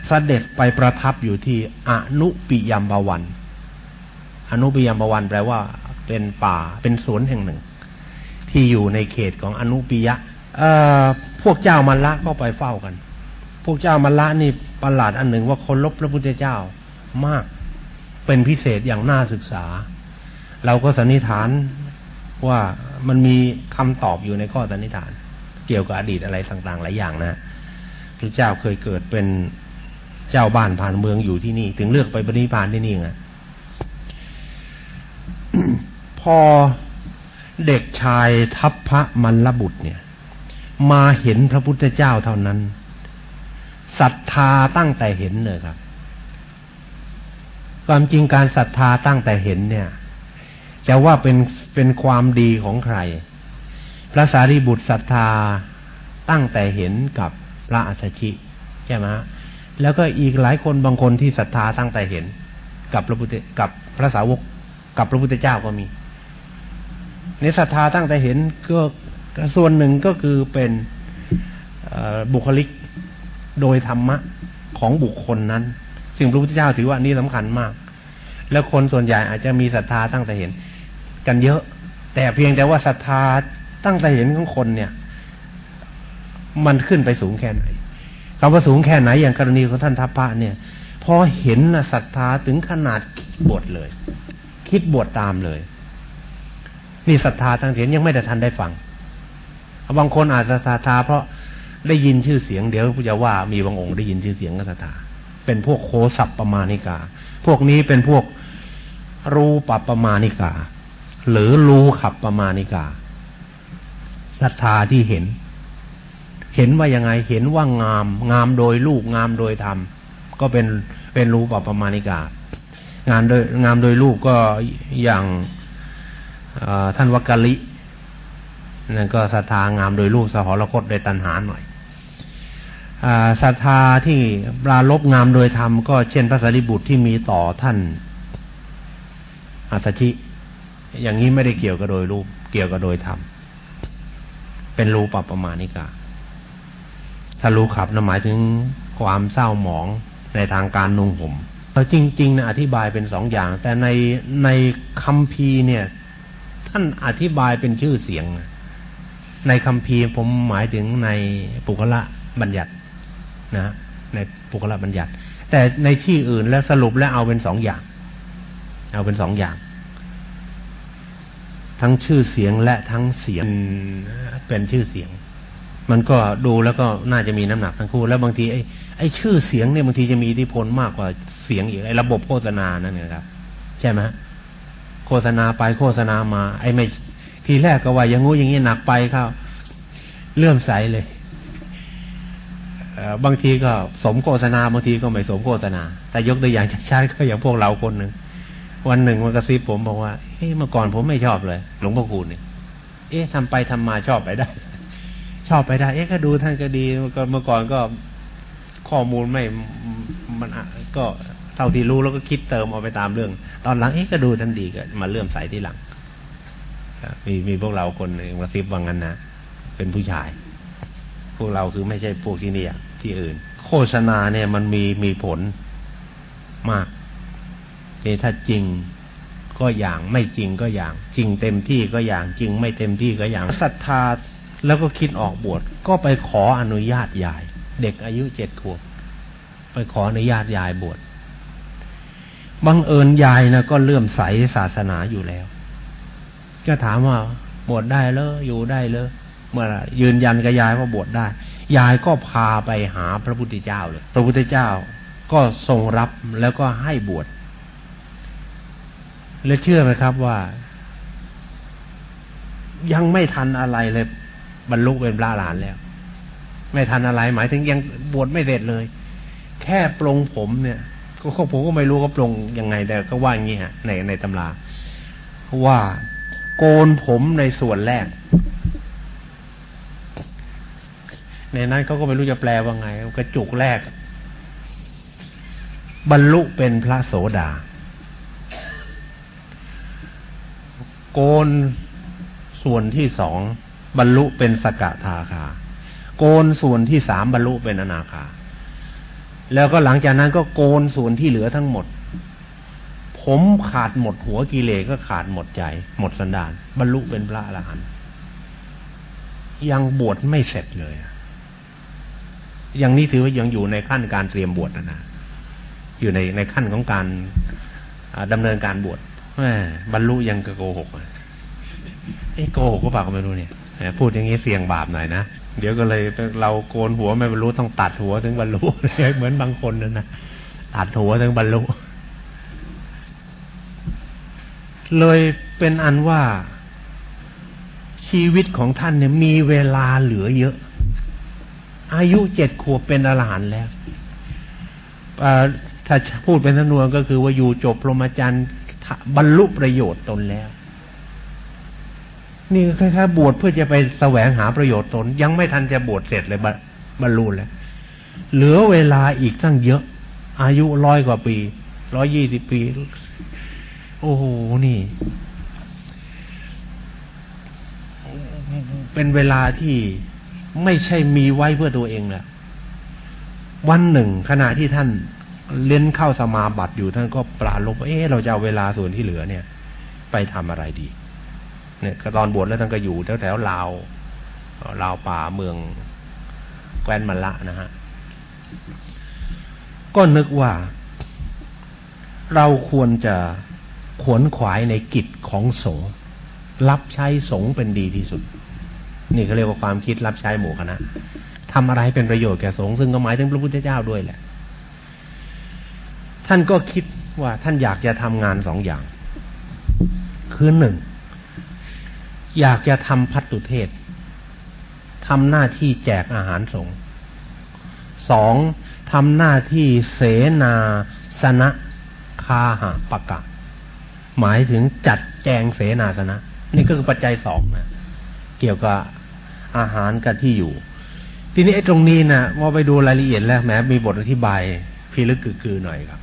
B: เสด็จไปประทับอยู่ที่อนุปิยมบวัน อนุปิยมบวันแปลว่าเป็นป่าเป็นสวนแห่งหนึ่ง ที่อยู่ในเขตของอนุปิยะพวกเจ้ามัลละก็ไปเฝ้ากัน พวกเจ้ามัลละนี่ประหลาดอันหนึ่งว่าคนลบพระพุทธเจ้ามาก เป็นพิเศษอย่างน่าศึกษา เราก็สันนิษฐานว่ามันมีคำตอบอยู่ในข้อสันนิษฐาน เกี่ยวกับอดีตอะไรต่างๆหลายอย่างนะพระเจ้าเคยเกิดเป็นเจ้าบ้านผ่านเมืองอยู่ที่นี่ ถึงเลือกไปปฏิพานที่นี่ไงพอเด็กชายทัพพระมันลบุตรเนี่ย มาเห็นพระพุทธเจ้าเท่านั้นศรัทธาตั้งแต่เห็นเลยครับ ความจริงการศรัทธาตั้งแต่เห็นเนี่ย จะว่าเป็นเป็นความดีของใคร พระสารีบุตรศรัทธาตั้งแต่เห็นกับพระอัสชิ ใช่ไหมแล้วก็อีกหลายคนบางคนที่ศรัทธาตั้งแต่เห็น กับพระพุทธกับพระสาวก กับพระพุทธเจ้าก็มี ในศรัทธาตั้งแต่เห็นก็ส่วนหนึ่งก็คือเป็นบุคลิกโดยธรรมะของบุคคลนั้น ซึ่งพระพุทธเจ้าถือว่านี่สำคัญมาก แล้วคนส่วนใหญ่อาจจะมีศรัทธาตั้งแต่เห็น กันเยอะ แต่เพียงแต่ว่าศรัทธาตั้งแต่เห็นของคนเนี่ย มันขึ้นไปสูงแค่ไหนคำว่าสูงแค่ไหนอย่างกรณีของท่านทัพพระเนี่ย พอเห็นนะศรัทธาถึงขนาดคิดบทเลย คิดบทตามเลย นี่ศรัทธาทางเห็นยังไม่ได้ทันได้ฟังบางคนอาจจะศรัทธาเพราะได้ยินชื่อเสียงเดี๋ยวจะว่ามีบางองค์ได้ยินชื่อเสียงก็ศรัทธา เป็นพวกโคสัพประมาณิกา พวกนี้เป็นพวกรูปประมาณิกา หรือรูขับประมาณิกาศรัทธาที่เห็น เห็นว่ายังไงเห็นว่างาม งามโดยลูกงามโดยธรรมก็เป็นเป็นรูปประมาณิกางานโดยงามโดยลูกก็อย่างท่านวักกะลินั่นก็ศรัทธางามโดยลูกสหรคตโดยตัณหาหน่อย ศรัทธาที่ปราลบงามโดยธรรมก็เช่นพระสารีบุตรที่มีต่อท่านอัสชิ อย่างนี้ไม่ได้เกี่ยวกับโดยรูป เกี่ยวกับโดยธรรม เป็นรูปประมาณิกาถ้ารูขับนะหมายถึงความเศร้าหมองในทางการนุ่งห่มเราจริง ๆนะอธิบายเป็นสองอย่าง แต่ในในคำพีเนี่ย ท่านอธิบายเป็นชื่อเสียง ในคำพีผมหมายถึงในปุคละบัญญัติ นะในปุคละบัญญัติ แต่ในที่อื่นแล้วสรุปแล้วเอาเป็นสองอย่าง เอาเป็นสองอย่าง ทั้งชื่อเสียงและทั้งเสียงเป็นชื่อเสียง มันก็ดูแล้วก็น่าจะมีน้ำหนักทั้งคู่ แล้วบางทีไอ้ไอ้ชื่อเสียงเนี่ยบางทีจะมีอิทธิพลมากกว่าเสียงอีกไอ้ระบบโฆษณานั่นเองครับ ใช่ไหมโฆษณาไปโฆษณามา ไอ้ไม่ทีแรกก็ว่าอย่างงู้อย่างนี้หนักไปเข้าเลื่อมใสเลย บางทีก็สมโฆษณาบางทีก็ไม่สมโฆษณา แต่ยกตัวอย่างชัดๆก็อย่างพวกเราคนหนึ่งวันหนึ่งมันกระซิบผมบอกว่าเฮ้เมื่อก่อนผมไม่ชอบเลย หลวงพ่อคูณเนี่ยเอ๊ะทำไปทำมาชอบไปได้ ชอบไปได้ เอ๊ะก็ดูท่านก็ดีเมื่อก่อนก็ข้อมูลไม่มันก็เท่าที่รู้แล้วก็คิดเติมเอาไปตามเรื่อง ตอนหลังเอ๊ะก็ดูท่านดีก็มาเลื่อมใสที่หลังมีมีพวกเราคนหนึ่งกระซิบว่างั้นนะเป็นผู้ชาย พวกเราคือไม่ใช่พวกที่นี่อะ ที่อื่น โฆษณาเนี่ยมันมีมีผลมากนี่ถ้าจริงก็อย่างไม่จริงก็อย่าง จริงเต็มที่ก็อย่างจริงไม่เต็มที่ก็อย่างศรัทธาแล้วก็คิดออกบวชก็ไปขออนุญาตยาย เด็กอายุเจ็ดขวบไปขออนุญาตยายบวชบังเอิญยายนะก็เลื่อมใสศาสนาอยู่แล้ว ก็ถามว่าบวชได้เลยอยู่ได้เลย เมื่อยืนยันกับยายว่าบวชได้ ยายก็พาไปหาพระพุทธเจ้าเลย พระพุทธเจ้าก็ทรงรับแล้วก็ให้บวชและเชื่อไหมครับว่า ยังไม่ทันอะไรเลย บรรลุเป็นพระหลานแล้ว ไม่ทันอะไรหมายถึงยังบวชไม่เสร็จเลย แค่ปลงผมเนี่ย ก็ผมก็ไม่รู้ก็ปลงยังไงแต่ก็ว่าอย่างนี้ฮะในในตำราว่าโกนผมในส่วนแรก ในนั้นเขาก็ไม่รู้จะแปลว่าไง กระจุกแรก บรรลุเป็นพระโสดา โกนส่วนที่สองบรรลุเป็นสกทาคา โกนส่วนที่สามบรรลุเป็นอนาคา แล้วก็หลังจากนั้นก็โกนส่วนที่เหลือทั้งหมด ผมขาดหมดหัวกิเลสก็ขาดหมดใจ หมดสันดาน บรรลุเป็นพระอรหันต์ยังบวชไม่เสร็จเลย อย่างนี้ถือว่ายังอยู่ในขั้นการเตรียมบวชนะนะอยู่ในในขั้นของการดำเนินการบวชบรรลุยังกโกหกเอ้โกหกก็ปาก็ไม่รู้เนี่ยพูดอย่างนี้เสี่ยงบาปหน่อยนะเดี๋ยวก็เลยเราโกนหัวไม่บรรลุต้องตัดหัวถึงบรรลุเหมือนบางคนนั่นนะตัดหัวถึงบรรลุเลยเป็นอันว่าชีวิตของท่านเนี่ยมีเวลาเหลือเยอะ อายุเจ็ดขวบเป็นอรหันต์แล้วถ้าพูดเป็นทนวนก็คือว่าอยู่จบพรหมจรรย์บรรลุประโยชน์ตนแล้ว นี่คล้ายๆบวชเพื่อจะไปแสวงหาประโยชน์ตน ยังไม่ทันจะบวชเสร็จเลยบรรลุแล้วเหลือเวลาอีกตั้งเยอะ อายุร้อยกว่าปีร้อยยี่สิบปี โอ้โหนี่ เป็นเวลาที่ ไม่ใช่มีไว้เพื่อตัวเองแหละวันหนึ่งขณะที่ท่านเล่นเข้าสมาบัติอยู่ท่านก็ปราลบเอ๊ะเราจะเอาเวลาส่วนที่เหลือเนี่ย ไปทำอะไรดี เนี่ยตอนบวชแล้วท่านก็อยู่แถวแถวลาวลาวป่าเมืองแคว้นมละนะฮะก็นึกว่า เราควรจะขวนขวายในกิจของสงฆ์รับใช้สงฆ์เป็นดีที่สุด นี่เขาเรียกว่าความคิดรับใช้หมู่คณะทำอะไรเป็นประโยชน์แก่สงฆ์ซึ่งก็หมายถึงพระพุทธเจ้าด้วยแหละ ท่านก็คิดว่าท่านอยากจะทำงานสองอย่าง คือหนึ่ง อยากจะทำพัตตุเทศทำหน้าที่แจกอาหารสงฆ์สองทำหน้าที่เสนาสนะคาหาปะกะ หมายถึงจัดแจงเสนาสนะ นี่ก็คือปัจจัยสองนะ เกี่ยวกับ อาหารกับที่อยู่ ทีนี้ไอ้ตรงนี้นะพอไปดูรายละเอียดแล้วแม้มีบทอธิบายพิลึกคือหน่อยครับ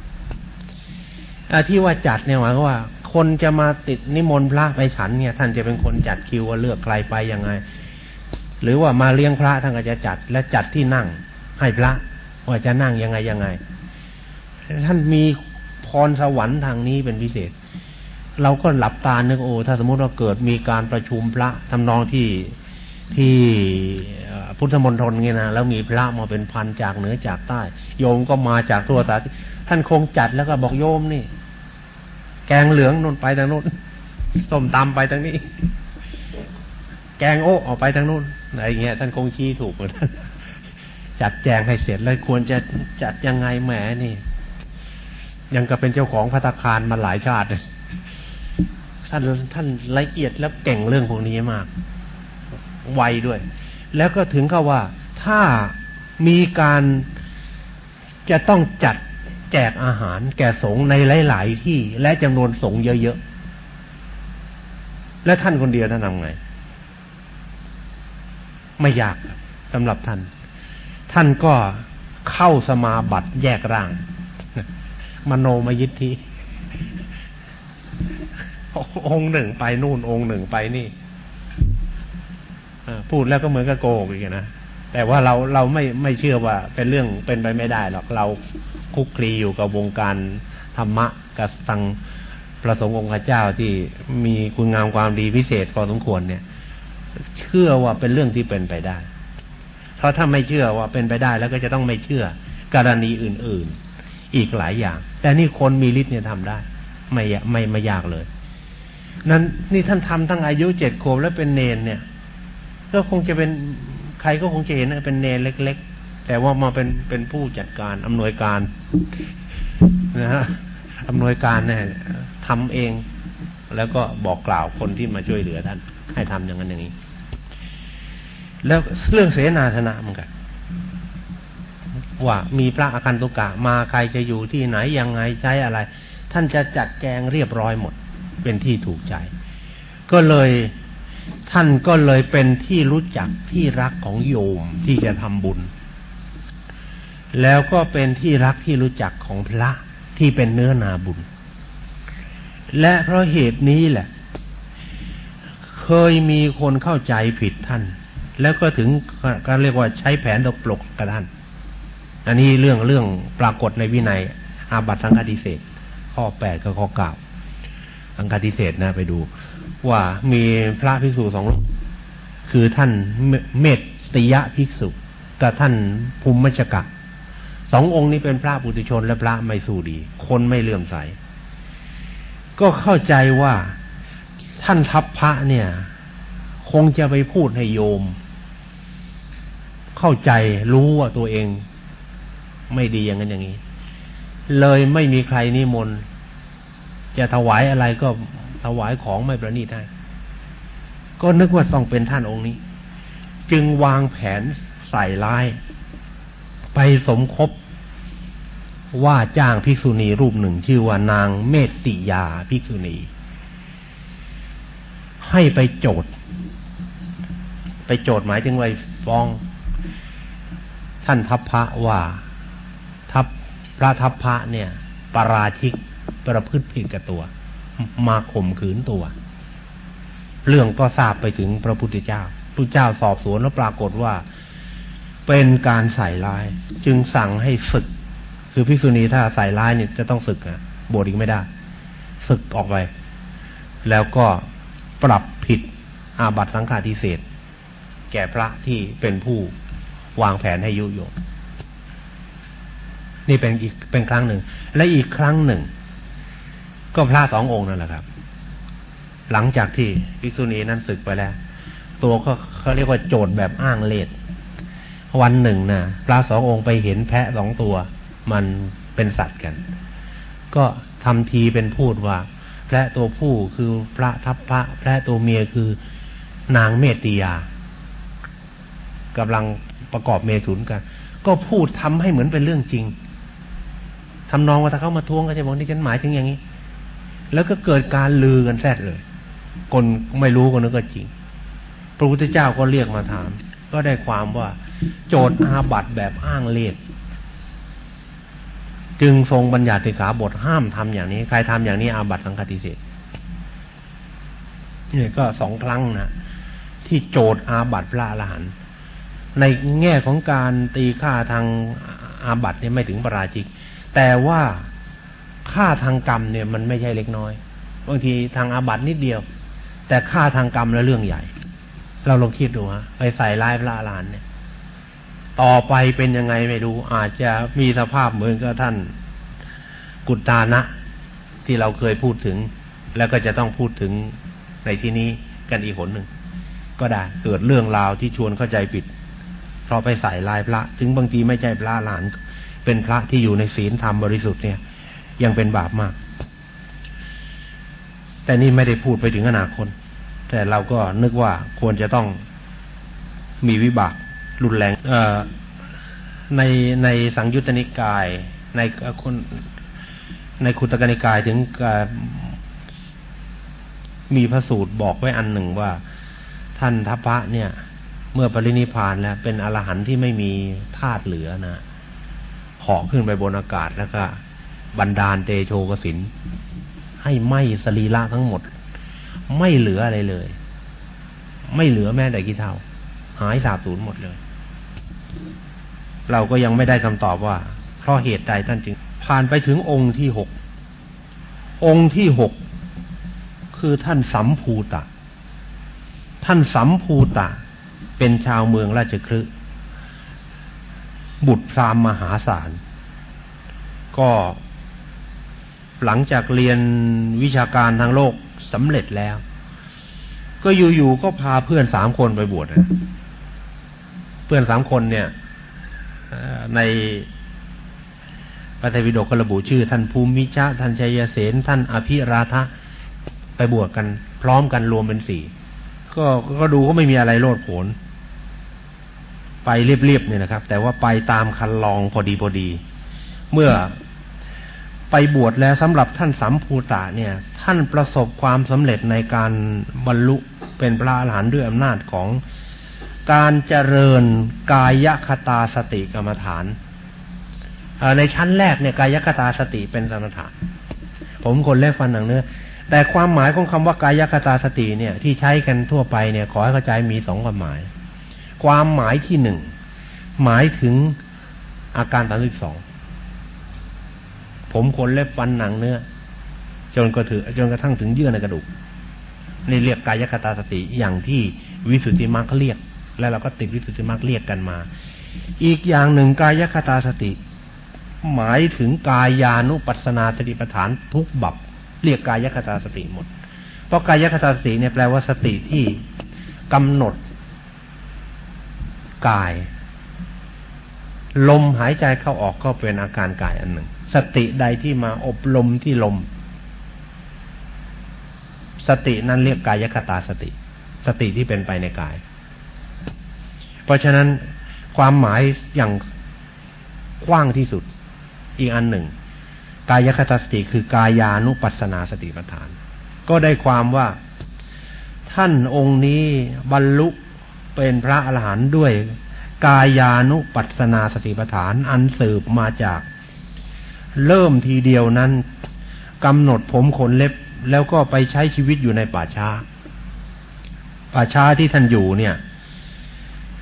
B: ที่ว่าจัดเนี่ยหมายว่า คนจะมาติดนิมนต์พระไปฉันเนี่ย ท่านจะเป็นคนจัดคิวว่าเลือกใครไปยังไง หรือว่ามาเลี้ยงพระท่านก็จะจัดและจัดที่นั่งให้พระว่าจะนั่งยังไงยังไง ท่านมีพรสวรรค์ทางนี้เป็นพิเศษ เราก็หลับตานึกโอ้ถ้าสมมติว่าเกิดมีการประชุมพระทำนองที่ ที่พุทธมณฑลเงี้ยนะแล้วมีพระมาเป็นพันจากเหนือจากใต้ โยมก็มาจากทั่วสารท่านคงจัดแล้วก็บอกโยมนี่ แกงเหลืองนนไปทางนู้นส้มตำไปทางนี้ แกงโอ้ออกไปทางนู้นอะไรเงี้ยท่านคงชี้ถูกเหมือนท่านจัดแจงให้เสร็จแล้วควรจะจัดยังไงแหมนี่ ยังก็เป็นเจ้าของพัตคารมาหลายชาติท่านท่านละเอียดและเก่งเรื่องพวกนี้มาก ไวด้วย แล้วก็ถึงกับว่าถ้ามีการจะต้องจัดแจกอาหารแก่สงในหลาย ๆ ที่และจำนวนสงเยอะ ๆ และท่านคนเดียวท่านทำไง ไม่ยากสำหรับท่าน ท่านก็เข้าสมาบัติแยกร่าง มโนมยิทธิองค์หนึ่งไปนู่นองค์หนึ่งไปนี่ พูดแล้วก็เหมือนกับโกหกอีกนะแต่ว่าเราเราไม่ไม่เชื่อว่าเป็นเรื่องเป็นไปไม่ได้หรอกเราคุกคลีอยู่กับวงการธรรมะกับทางประสงค์องค์เจ้าที่มีคุณงามความดีพิเศษพอสมควรเนี่ย เชื่อว่าเป็นเรื่องที่เป็นไปได้เพราะถ้าไม่เชื่อว่าเป็นไปได้แล้วก็จะต้องไม่เชื่อกรณีอื่น ๆ อีกหลายอย่าง แต่นี่คนมีฤทธิ์เนี่ยทำได้ ไม่ไม่ไม่ยากเลย นั้นนี่ท่านทำทั้งอายุเจ็ดขวบแล้วเป็นเนนเนี่ย ก็คงจะเป็นใครก็คงจะเห็นเป็นเนนเล็ก ๆ แต่ว่ามาเป็นเป็นผู้จัดการอำนวยการนะฮะอำนวยการเนี่ยทำเอง แล้วก็บอกกล่าวคนที่มาช่วยเหลือท่าน ให้ทำอย่างนั้นอย่างนี้ แล้วเรื่องเสนาธนะมันกันว่ามีพระอาคันตุกะมาใครจะอยู่ที่ไหนยังไงใช้อะไร ท่านจะจัดแจงเรียบร้อยหมด เป็นที่ถูกใจ ก็เลย ท่านก็เลยเป็นที่รู้จักที่รักของโยมที่จะทำบุญ แล้วก็เป็นที่รักที่รู้จักของพระที่เป็นเนื้อนาบุญ และเพราะเหตุนี้แหละ เคยมีคนเข้าใจผิดท่าน แล้วก็ถึงการเรียกว่าใช้แผนตกปลกกับท่าน อันนี้เรื่องเรื่องปรากฏในวินัย อาบัตสังฆติเศษข้อแปดกับข้อเก้าสังฆติเศษนะไปดู ว่ามีพระภิกษุสองรูปคือท่านเมตติยะภิกษุกับท่านภูมิมชกะสององค์นี้เป็นพระปุถุชนและพระไม่สู้ดี คนไม่เลื่อมใส ก็เข้าใจว่าท่านทัพพระเนี่ย คงจะไปพูดให้โยม เข้าใจรู้ว่าตัวเอง ไม่ดีอย่างนั้นอย่างนี้ เลยไม่มีใครนิมนต์จะถวายอะไรก็ ถวายของไม่ประณีตได้ก็นึกว่าต้องเป็นท่านองค์นี้ จึงวางแผนใส่ร้าย ไปสมคบว่าจ้างภิกษุณีรูปหนึ่งชื่อว่านางเมตติยาภิกษุณี ให้ไปโจทย์ ไปโจทย์หมายถึงไว้ฟ้อง ท่านทัพพระว่าทัพพระทัพพระเนี่ย ปราชิกประพฤติผิดกับตัว มาข่มขืนตัว เรื่องก็ทราบไปถึงพระพุทธเจ้าพระเจ้าสอบสวนแล้วปรากฏว่า เป็นการใส่ร้าย จึงสั่งให้ศึก คือภิกษุณีถ้าใส่ร้ายเนี่ยจะต้องศึกอะบวชอีกไม่ได้ศึกออกไป แล้วก็ปรับผิดอาบัตสังฆาทิเศษแก่พระที่เป็นผู้วางแผนให้ยุโยงนี่เป็นอีกเป็นครั้งหนึ่ง และอีกครั้งหนึ่ง ก็พระสององค์นั่นแหละครับ หลังจากที่ภิกษุณีนั้นศึกไปแล้ว ตัวก็เขาเรียกว่าโจทย์แบบอ้างเลดวันหนึ่งนะพระสององค์ไปเห็นแพะสองตัว มันเป็นสัตว์กัน ก็ทำทีเป็นพูดว่าแพะตัวผู้คือพระทัพพระแพะตัวเมียคือนางเมติยากำลังประกอบเมถุนกัน ก็พูดทำให้เหมือนเป็นเรื่องจริงทำนองว่าถ้าเขามาทวงก็จะบอกที่ฉันหมายถึงอย่างนี้ แล้วก็เกิดการลือกันแซดเลย คนไม่รู้คนนึกก็จริง พระพุทธเจ้าก็เรียกมาถาม ก็ได้ความว่า โจทย์อาบัตแบบอ้างเลดจึงทรงบัญญัติสิกขาบทห้ามทำอย่างนี้ ใครทำอย่างนี้อาบัตสังฆติเศษนี่ก็สองครั้งนะที่โจทย์อาบัตพระอรหันต์ในแง่ของการตีค่าทางอาบัตเนี่ยไม่ถึงปราชิก แต่ว่า ค่าทางกรรมเนี่ยมันไม่ใช่เล็กน้อย บางทีทางอาบัตินิดเดียว แต่ค่าทางกรรมแล้วเรื่องใหญ่ เราลองคิดดูฮะไปใส่ร้ายพระลานเนี่ย ต่อไปเป็นยังไงไม่รู้ อาจจะมีสภาพเหมือนกับท่านกุตานะ ที่เราเคยพูดถึง แล้วก็จะต้องพูดถึงในที่นี้กันอีกคนหนึ่งก็ได้เกิดเรื่องราวที่ชวนเข้าใจผิด เพราะไปใส่ลายพระ ถึงบางทีไม่ใช่พระหลาน เป็นพระที่อยู่ในศีลธรรมบริสุทธิ์เนี่ย ยังเป็นบาปมาก แต่นี่ไม่ได้พูดไปถึงอนาคต แต่เราก็นึกว่าควรจะต้องมีวิบากรุนแรง เอ่อในในสังยุตตนิกาย ในคนในคุตกนิกายถึงมีพระสูตรบอกไว้อันหนึ่งว่า ท่านทัพพระเนี่ย เมื่อปรินิพานแล้ว เป็นอรหันต์ที่ไม่มีธาตุเหลือนะหาะขึ้นไปบนอากาศแล้วก็ บันดาลเตโชกสิน ให้ไหมสรีระทั้งหมด ไม่เหลืออะไรเลย ไม่เหลือแม้แต่กี่เท่า หายสาบสูญหมดเลย เราก็ยังไม่ได้คำตอบว่า เพราะเหตุใดท่านจึง ผ่านไปถึงองค์ที่หก องค์ที่หกคือท่านสัมภูตะ ท่านสัมภูตะ เป็นชาวเมืองราชคลึบุตรพรามมหาศาล ก็ หลังจากเรียนวิชาการทางโลกสำเร็จแล้ว ก็อยู่ๆก็พาเพื่อนสามคนไปบวชนะเพื่อนสามคนเนี่ยในพระไตรปิฎกก็ระบุชื่อ ท่านภูมิชะท่านชัยเสนท่านอภิราธะไปบวชกัน พร้อมกันรวมเป็นสี่ก็ก็ดูก็ไม่มีอะไรโลดโผนไปเรียบๆเนี่ยนะครับ แต่ว่าไปตามคันลองพอดีพอดี เมื่อ ไปบวชแล้วสำหรับท่านสัมภูตะเนี่ย ท่านประสบความสำเร็จในการบรรลุเป็นพระอรหันต์ด้วยอำนาจของการเจริญกายคตาสติกรรมฐานในชั้นแรกเนี่ยกายคตาสติเป็นสมถะผมคนแรกฟันหนังเนื้อแต่ความหมายของคำว่ากายคตาสติเนี่ย ที่ใช้กันทั่วไปเนี่ยขอให้เข้าใจมีสองความหมาย ความหมายที่หนึ่งหมายถึงอาการสามสิบสอง ผมขนเล็บฟันหนังเนื้อ จนกระถือจนกระทั่งถึงเยื่อในกระดูกนี่เรียกกายคตาสติอย่างที่วิสุทธิมรรคเรียก และเราก็ติดวิสุทธิมรรคเรียกกันมา อีกอย่างหนึ่งกายคตาสติ หมายถึงกายานุปัสนาสติปัฏฐานทุกบับเรียกกายคตาสติหมด เพราะกายคตาสติเนี่ยแปลว่าสติที่กำหนดกาย ลมหายใจเข้าออกก็เป็นอาการกายอันหนึ่ง สติใดที่มาอบรมที่ลม สตินั้นเรียกกายคตาสติ สติที่เป็นไปในกาย เพราะฉะนั้นความหมายอย่างกว้างที่สุดอีกอันหนึ่ง กายคตาสติคือกายานุปัสนาสติปัฏฐาน ก็ได้ความว่าท่านองค์นี้บรรลุเป็นพระอรหันต์ด้วย กายานุปัสนาสติปัฏฐานอันสืบมาจาก เริ่มทีเดียวนั้นกำหนดผมขนเล็บแล้วก็ไปใช้ชีวิตอยู่ในป่าช้า ป่าช้าที่ท่านอยู่เนี่ย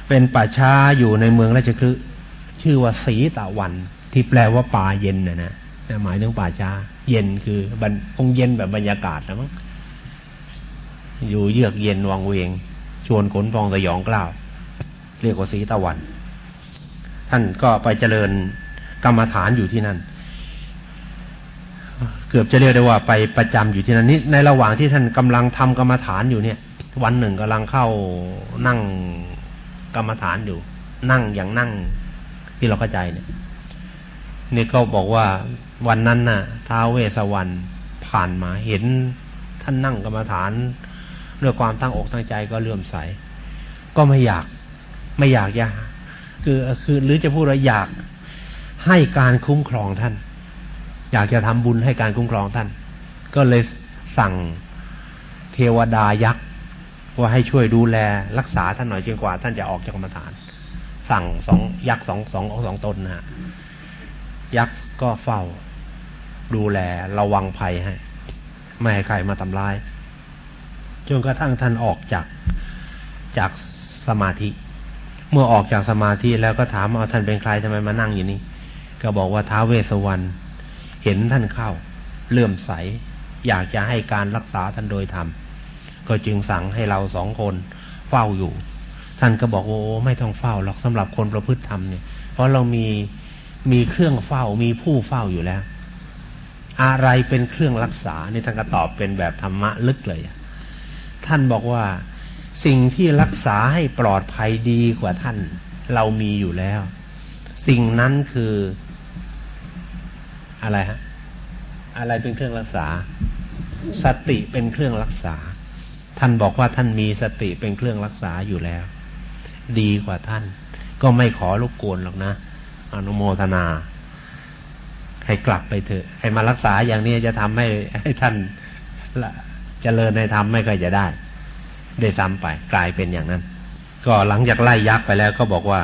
B: เป็นป่าช้าอยู่ในเมืองราชคฤห์ชื่อว่าสีตะวัน ที่แปลว่าป่าเย็นนะนะหมายถึงป่าช้า เย็นคือคงเย็นแบบบรรยากาศนะมั้งอยู่เยือกเย็นวังเวง ชวนขนฟองสยองกล้าว เรียกว่าสีตะวัน ท่านก็ไปเจริญกรรมฐานอยู่ที่นั่น เกือบจะเรียกได้ว่าไปประจำอยู่ที่นั่นนี่ในระหว่างที่ท่านกำลังทำกรรมฐานอยู่เนี่ย วันหนึ่งกำลังเข้านั่งกรรมฐานอยู่ นั่งอย่างนั่งที่เราเข้าใจเนี่ยนี่ก็บอกว่าวันนั้นน่ะท้าวเวสวรรณผ่านมาเห็นท่านนั่งกรรมฐานด้วยความตั้งอกตั้งใจก็เลื่อมใส ก็ไม่อยาก ไม่อยากยาคือคือหรือจะพูดว่าอยากให้การคุ้มครองท่าน อยากจะทำบุญให้การคุ้มครองท่าน ก็เลยสั่งเทวดายักษ์ว่าให้ช่วยดูแลรักษาท่านหน่อยจนกว่า ท่านจะออกจากกรรมฐาน สั่งสองยักษ์สองสองสองตนนะฮะยักษ์ก็เฝ้า ดูแลระวังภัยให้ไม่ให้ใครมาทำร้ายจนกระทั่งท่านออกจากจากสมาธิ เมื่อออกจากสมาธิแล้วก็ถามเอาท่านเป็นใครทำไมมานั่งอยู่นี่ก็บอกว่าท้าเวสวรรณ เห็นท่านเข้า เลื่อมใส อยากจะให้การรักษาท่านโดยธรรมก็จึงสั่งให้เราสองคนเฝ้าอยู่ ท่านก็บอกโอ้ไม่ต้องเฝ้าหรอกสำหรับคนประพฤติธรรมเนี่ย เพราะเรามีมีเครื่องเฝ้ามีผู้เฝ้าอยู่แล้ว อะไรเป็นเครื่องรักษาในท่านก็ตอบเป็นแบบธรรมะลึกเลยท่านบอกว่าสิ่งที่รักษาให้ปลอดภัยดีกว่าท่าน เรามีอยู่แล้ว สิ่งนั้นคือ อะไรฮะ อะไรเป็นเครื่องรักษา สติเป็นเครื่องรักษา ท่านบอกว่าท่านมีสติเป็นเครื่องรักษาอยู่แล้ว ดีกว่าท่าน ก็ไม่ขอรบกวนหรอกนะ อนุโมทนา ให้กลับไปเถอะ ให้มารักษาอย่างนี้จะทำให้ให้ท่านละเจริญในธรรมไม่ค่อยจะได้ได้ซ้ำไป กลายเป็นอย่างนั้น ก็หลังจากไล่ยักษ์ไปแล้วก็บอกว่า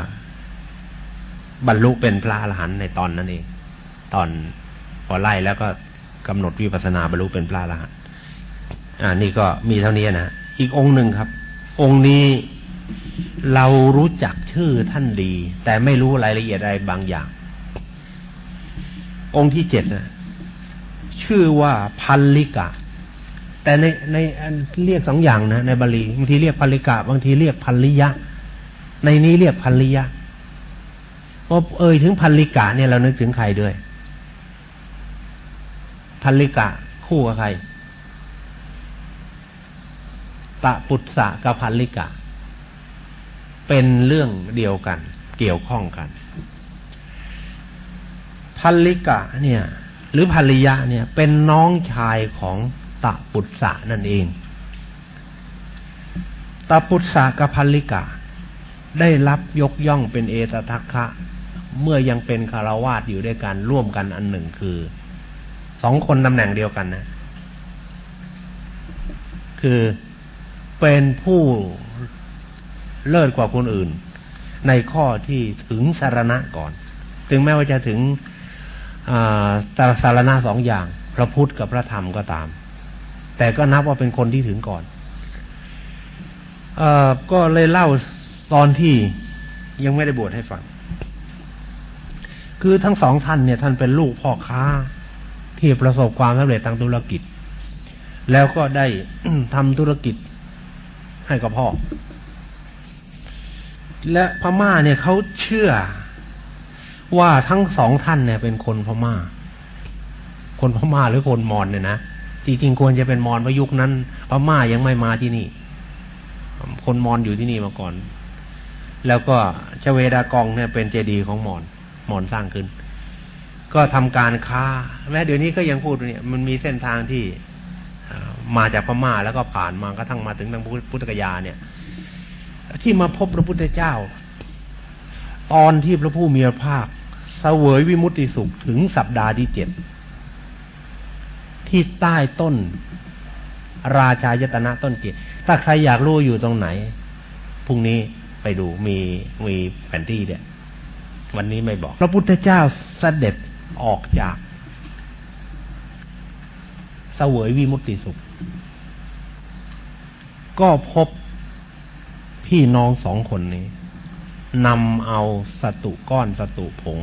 B: บรรลุเป็นพระอรหันต์ในตอนนั้นเอง ตอน อไล่แล้วก็กำหนดวิปัสนาบรรลุเป็นพระอรหันต์อ่านี่ก็มีเท่านี้นะอีกองค์หนึ่งครับ องค์นี้เรารู้จักชื่อท่านดี แต่ไม่รู้รายละเอียดอะไรบางอย่าง องค์ที่เจ็ดนะชื่อว่าพันลิกะ แต่ในในเรียกสองอย่างนะในบาลีบางทีเรียกพัลลิกะ บางทีเรียกพันลิยะ ในนี้เรียกพันลิยะพอเอ่ยถึงพันลิกะเนี่ยเรานึกถึงใครด้วย พันลิกะ คู่กับใครตะปุตสะกับพันลิกะ เป็นเรื่องเดียวกัน เกี่ยวข้องกันพันลิกะเนี่ย หรือพันลิยะเนี่ย เป็นน้องชายของตะปุตสะนั่นเองตะปุตสะกับพัลลิกาได้รับยกย่องเป็นเอตทัคคะ เมื่อยังเป็นคารวาสอยู่ด้วยกันร่วมกันอันหนึ่งคือ สองคนตำแหน่งเดียวกันนะ คือเป็นผู้เลิศกว่าคนอื่น ในข้อที่ถึงสารณะก่อน ถึงแม้ว่าจะถึงสารณะสองอย่าง พระพุทธกับพระธรรมก็ตาม แต่ก็นับว่าเป็นคนที่ถึงก่อนเออก็เลยเล่าตอนที่ยังไม่ได้บวชให้ฟัง คือทั้งสองท่านเนี่ย ท่านเป็นลูกพ่อค้า ที่ประสบความสำเร็จทางธุรกิจ แล้วก็ได้ทำธุรกิจให้กับพ่อ และพม่าเนี่ยเขาเชื่อว่าทั้งสองท่านเนี่ย เป็นคนพม่า คนพม่าหรือคนมอญเนี่ยนะจริงๆควรจะเป็นมอญประยุกนั้น พม่ายังไม่มาที่นี่ คนมอญอยู่ที่นี่มาก่อน แล้วก็ชเวดากองเนี่ยเป็นเจดีย์ของมอญมอญสร้างขึ้น ก็ทำการค้า แม้เดี๋ยวนี้ก็ยังพูดเนี่ยมันมีเส้นทางที่มาจากพม่าแล้วก็ผ่านมากระทั่งมาถึงทางพุทธกยาเนี่ย ที่มาพบพระพุทธเจ้า ตอนที่พระผู้มีพระภาคเสวยวิมุตติสุขถึงสัปดาห์ที่เจ็ดที่ใต้ต้น ราชายตนะต้นเกียรติถ้าใครอยากรู้อยู่ตรงไหนพรุ่งนี้ไปดูมีมีแผนที่เนี่ยวันนี้ไม่บอก พระพุทธเจ้าเสด็จ ออกจากเสวยวิมุตติสุข ก็พบพี่น้องสองคนนี้นำเอาสตุก้อนสตุผง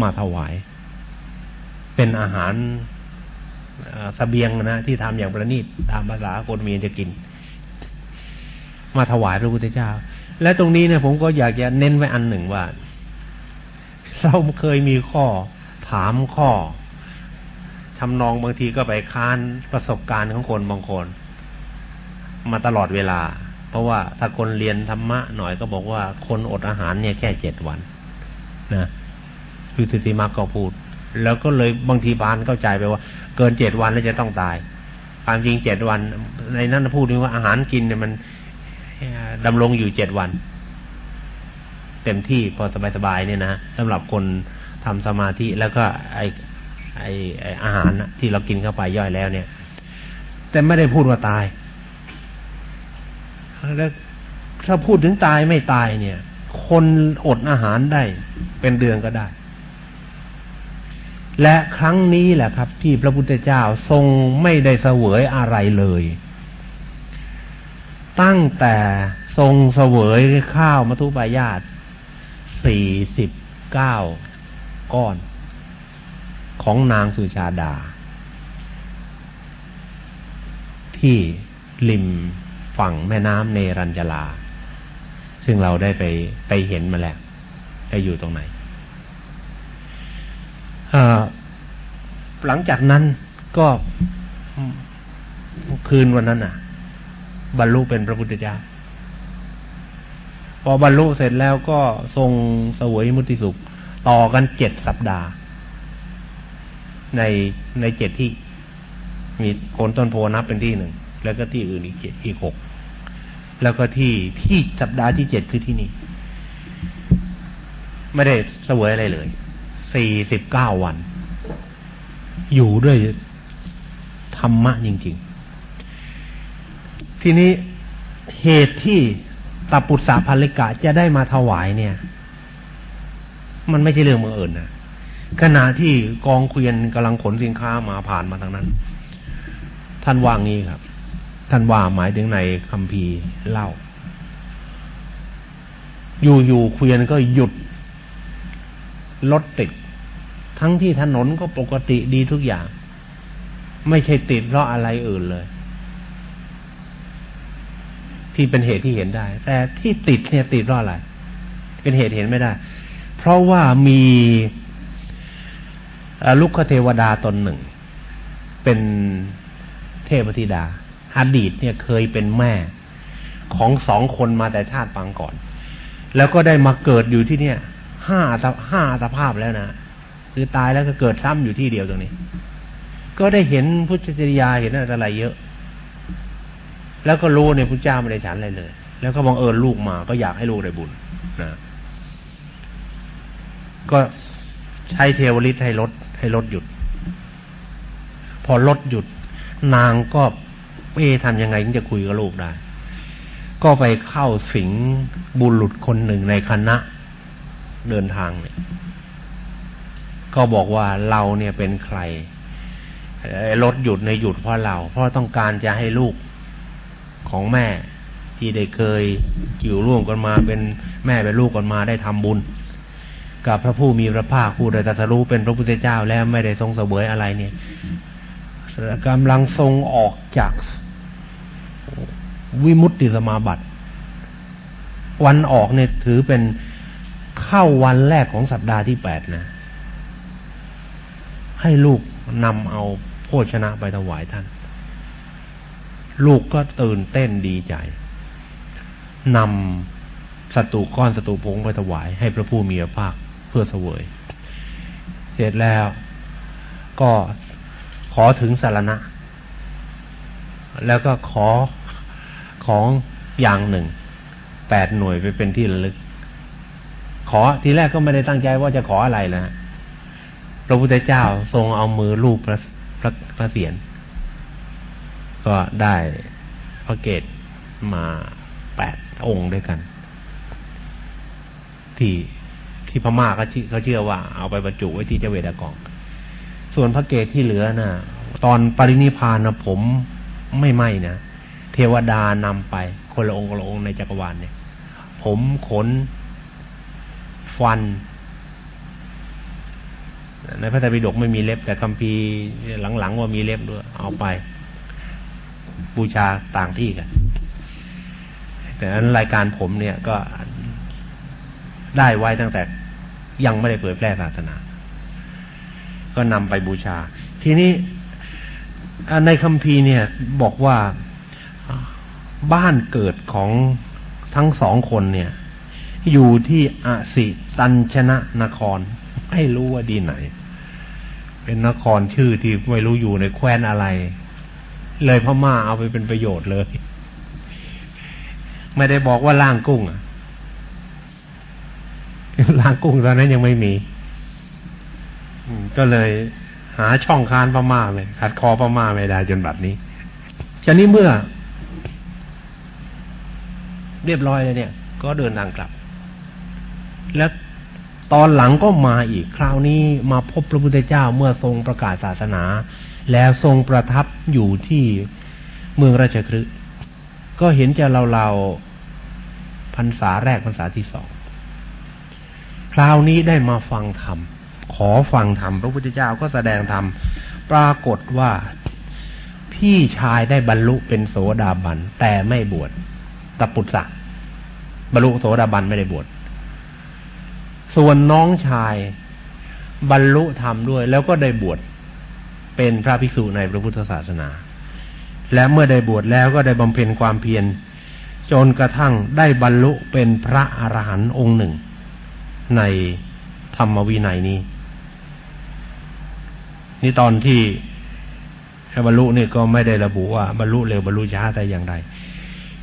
B: มาถวาย เป็นอาหารสเสบียงนะที่ทำอย่างประณีตตามภาษาคนมีจะกิน มาถวายพระพุทธเจ้า และตรงนี้เนี่ยผมก็อยากจะเน้นไว้อันหนึ่งว่า เราเคยมีข้อถามข้อทำนองบางทีก็ไปค้านประสบการณ์ของคนบางคน มาตลอดเวลา เพราะว่าถ้าคนเรียนธรรมะหน่อยก็บอกว่าคนอดอาหารเนี่ยแค่เจ็ดวันนะพิสุทธิมรรคก็พูด แล้วก็เลยบางทีบานเข้าใจไปว่า เกินเจ็ดวันแล้วจะต้องตายความจริงเจ็ดวัน ในนั้นพูดถึงว่าอาหารกินเนี่ยมันดำรงอยู่เจ็ดวัน เต็มที่พอสบายๆเนี่ยนะสำหรับคนทำสมาธิแล้วก็ไอไอไออาหารที่เรากินเข้าไปย่อยแล้วเนี่ย แต่ไม่ได้พูดว่าตาย แล้วถ้าพูดถึงตายไม่ตายเนี่ย คนอดอาหารได้เป็นเดือนก็ได้ และครั้งนี้แหละครับ ที่พระพุทธเจ้าทรงไม่ได้เสวยอะไรเลย ตั้งแต่ทรงเสวยข้าวมัทุปายาต สี่สิบเก้าก้อน ของนางสุชาดา ที่ริมฝั่งแม่น้ำเนรัญจลา ซึ่งเราได้ไปไปเห็นมาแล้วจะอยู่ตรงไหนหลังจากนั้นก็คืนวันนั้นอะ บรรลุเป็นพระพุทธเจ้า พอบรรลุเสร็จแล้วก็ทรงสวยมุติสุข ต่อกันเจ็ดสัปดาห์ ในในเจ็ดที่ มีโคนต้นโพนับเป็นที่หนึ่ง แล้วก็ที่อื่นอีกเจ็ดอีกหกแล้วก็ที่ที่สัปดาห์ที่เจ็ดคือที่นี่ ไม่ได้สวยอะไรเลยสี่สิบเก้าวัน อยู่ด้วยธรรมะจริง ๆ ทีนี้เหตุที่ ตปุษาภริกะจะได้มาถวายเนี่ย มันไม่ใช่เรื่องมืออื่นนะขณะที่กองเกวียนกำลังขนสินค้ามาผ่านมาทางนั้น ท่านว่างนี้ครับ ท่านว่าหมายถึงในคำพีเล่า อยู่ๆเกวียนก็หยุดรถติด ทั้งที่ถนนก็ปกติดีทุกอย่าง ไม่ใช่ติดเพราะอะไรอื่นเลย ที่เป็นเหตุที่เห็นได้ แต่ที่ติดเนี่ยติดราะอะไรเป็นเหตุเห็นไม่ได้ เพราะว่ามีลุกเทวดาตนหนึ่ง เป็นเทพธิดาอดีตเนี่ยเคยเป็นแม่ของสองคนมาแต่ชาติปางก่อน แล้วก็ได้มาเกิดอยู่ที่เนี่ยห้าห้าสภาพแล้วนะคือตายแล้วก็เกิดซ้ำอยู่ที่เดียวตรงนี้ ก็ได้เห็นพุทธจริยาเห็นอะไรเยอะ แล้วก็รู้เนี่ยพระเจ้าไม่ได้ฉันอะไรเลย แล้วก็บังเอิญลูกมาก็อยากให้ลูกได้บุญนะก็ใช้เทวฤทธิ์ให้ลดให้ลดหยุด พอลดหยุด นางก็เอ๊ทำยังไงถึงจะคุยกับลูกได้ ก็ไปเข้าสิงบุรุษคนหนึ่งในคณะเดินทางเนี่ยก็บอกว่าเราเนี่ยเป็นใครลดหยุดในหยุดเพราะเรา เพราะต้องการจะให้ลูก ของแม่ที่ได้เคยอยู่ร่วมกันมาเป็นแม่เป็นลูกกันมาได้ทำบุญ กับพระผู้มีพระภาคผู้ใดตรัสรู้เป็นพระพุทธเจ้าแล้วไม่ได้ทรงเสวยอะไรเนี่ยกำลังทรงออกจากวิมุตติสมาบัติ วันออกเนี่ยถือเป็นเข้าวันแรกของสัปดาห์ที่แปดนะ ให้ลูกนำเอาโภชนะไปถวายท่าน ลูกก็ตื่นเต้นดีใจนำสตูก้อนสตูพงไปถวายให้พระผู้มีพระภาคเพื่อเสวย เสร็จแล้วก็ขอถึงสารณะ แล้วก็ขอของอย่างหนึ่ง แปดหน่วยไปเป็นที่ระลึก ขอทีแรกก็ไม่ได้ตั้งใจว่าจะขออะไรนะพระพุทธเจ้าทรงเอามือลูบพระพระพระเศียร ก็ได้พระเกตมาแปดองค์ด้วยกัน ที่ที่พม่าเขาเขาเชื่อว่า เอาไปบรรจุไว้ที่เจเวดากอง ส่วนพระเกตที่เหลือนะ่ะ ตอนปรินิพานนะผมไม่ไหมนะเทวดานำไป คนละองค์ละองค์ในจักรวาลเนี่ย ผมขน ฟัน ในพระไตรปิฎกไม่มีเล็บ แต่คัมภีหลังๆว่ามีเล็บด้วยเอาไป บูชาต่างที่กันแต่นั้นรายการผมเนี่ยก็ได้ไว้ตั้งแต่ยังไม่ได้เผยแพร่ศาสนา ก็นำไปบูชา ทีนี้ในคัมภีเนี่ยบอกว่าบ้านเกิดของทั้งสองคนเนี่ย อยู่ที่อสิตัญชนะนคร ไม่รู้ว่าดีไหน เป็นนครชื่อที่ไม่รู้อยู่ในแคว้นอะไร เลยพม่าเอาไปเป็นประโยชน์เลย ไม่ได้บอกว่าล่างกุ้งอะล่างกุ้งตอนนั้นยังไม่มีก็เลยหาช่องคานพม่าเลยขัดคอพม่าไม่ได้จนแบบนี้ฉะนี้เมื่อ เรียบร้อยเลยเนี่ย ก็เดินทางกลับ แล้วตอนหลังก็มาอีกคราวนี้มาพบพระพุทธเจ้าเมื่อทรงประกาศศาสนา แล้วทรงประทับอยู่ที่เมืองราชคฤห์ก็เห็นจะเราๆพรรษาแรกพรรษาที่สองคราวนี้ได้มาฟังธรรมขอฟังธรรมพระพุทธเจ้าก็แสดงธรรมปรากฏว่าพี่ชายได้บรรลุเป็นโสดาบัน แต่ไม่บวชตปุตสะบรรลุโสดาบันไม่ได้บวชส่วนน้องชายบรรลุธรรมด้วย แล้วก็ได้บวช เป็นพระภิกษุในพระพุทธศาสนา และเมื่อได้บวชแล้วก็ได้บำเพ็ญความเพียรจนกระทั่งได้บรรลุเป็นพระอรหันต์องค์หนึ่ง ในธรรมวินัยนี้ นี่ตอนที่บรรลุนี่ก็ไม่ได้ระบุว่าบรรลุเร็วบรรลุช้าแต่อย่างใด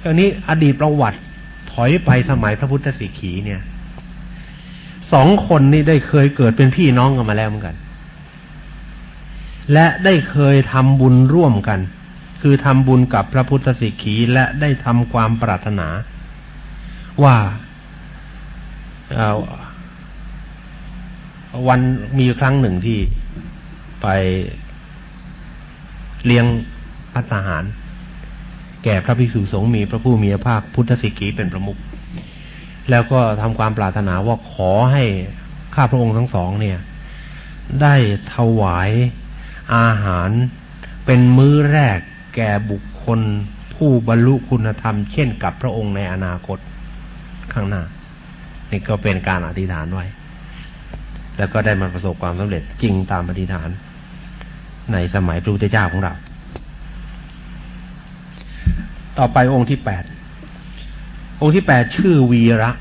B: คราวนี้อดีตประวัติถอยไปสมัยพระพุทธสิขีเนี่ยสองคนนี้ได้เคยเกิดเป็นพี่น้องกันมาแล้วเหมือนกัน และได้เคยทำบุญร่วมกัน คือทำบุญกับพระพุทธสิขีและได้ทำความปรารถนา ว่าวันมีครั้งหนึ่งที่ไปเลี้ยงพัฒหาร แก่พระภิกษุสงฆ์มีพระผู้มีพระภาคพุทธสิกีเป็นประมุขแล้วก็ทำความปรารถนาว่าขอให้ข้าพระองค์ทั้งสองเนี่ย ได้ถวาย อาหาร เป็นมื้อแรกแก่บุคคล ผู้บรรลุคุณธรรม เช่นกับพระองค์ในอนาคตข้างหน้า นี่ก็เป็นการอธิษฐานไว้ แล้วก็ได้มาประสบความสำเร็จจริงตามอธิษฐาน ในสมัยพระพุทธเจ้าของเรา ต่อไปองค์ที่แปดองค์ที่แปดชื่อวีระ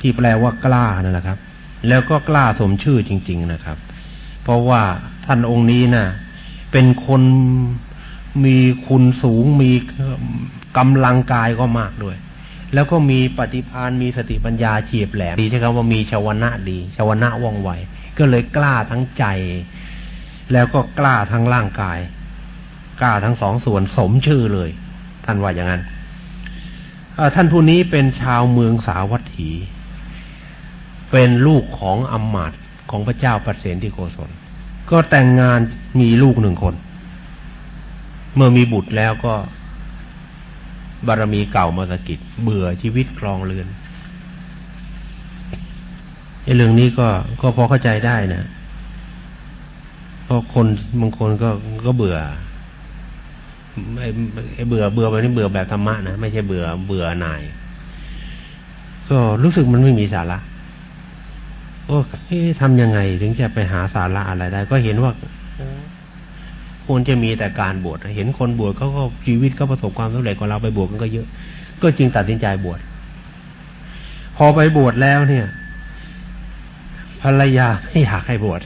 B: ที่แปลว่ากล้านั่นแหละครับ แล้วก็กล้าสมชื่อจริง ๆนะครับ เพราะว่า ท่านองค์นี้นะ่ะ เป็นคนมีคุณสูงมีกำลังกายก็มากด้วย แล้วก็มีปฏิภาณมีสติปัญญาเฉียบแหลมดีใช่ครับว่ามีชาวนะดี ชาวนะว่องไวก็เลยกล้าทั้งใจ แล้วก็กล้าทั้งร่างกาย กล้าทั้งสองส่วนสมชื่อเลย ท่านว่าอย่างนั้นท่านผู้นี้เป็นชาวเมืองสาวัตถี เป็นลูกของอมมาตของพระเจ้าปเสนที่โกศล ก็แต่งงานมีลูกหนึ่งคน เมื่อมีบุตรแล้วก็บารมีเก่ามาสกิดเบื่อชีวิตครองเรือนไอ้เรื่องนี้ก็ก็พอเข้าใจได้นะเพราะคนบางคนก็ก็เบื่อไอ้เบื่อเบื่อแบบนี้เบื่อแบบธรรมะนะไม่ใช่เบื่อเบื่อหน่าย ก็รู้สึกมันไม่มีสาระ โอ้ทำยังไงถึงจะไปหาสาระอะไรได้ ก็เห็นว่าควรจะมีแต่การบวชเห็นคนบวชเขาก็ชีวิตก็ประสบความสำเร็จกว่าเราไปบวชกันก็เยอะ ก็จึงตัดสินใจบวชพอไปบวชแล้วเนี่ย ภรรยาไม่อยากให้บวช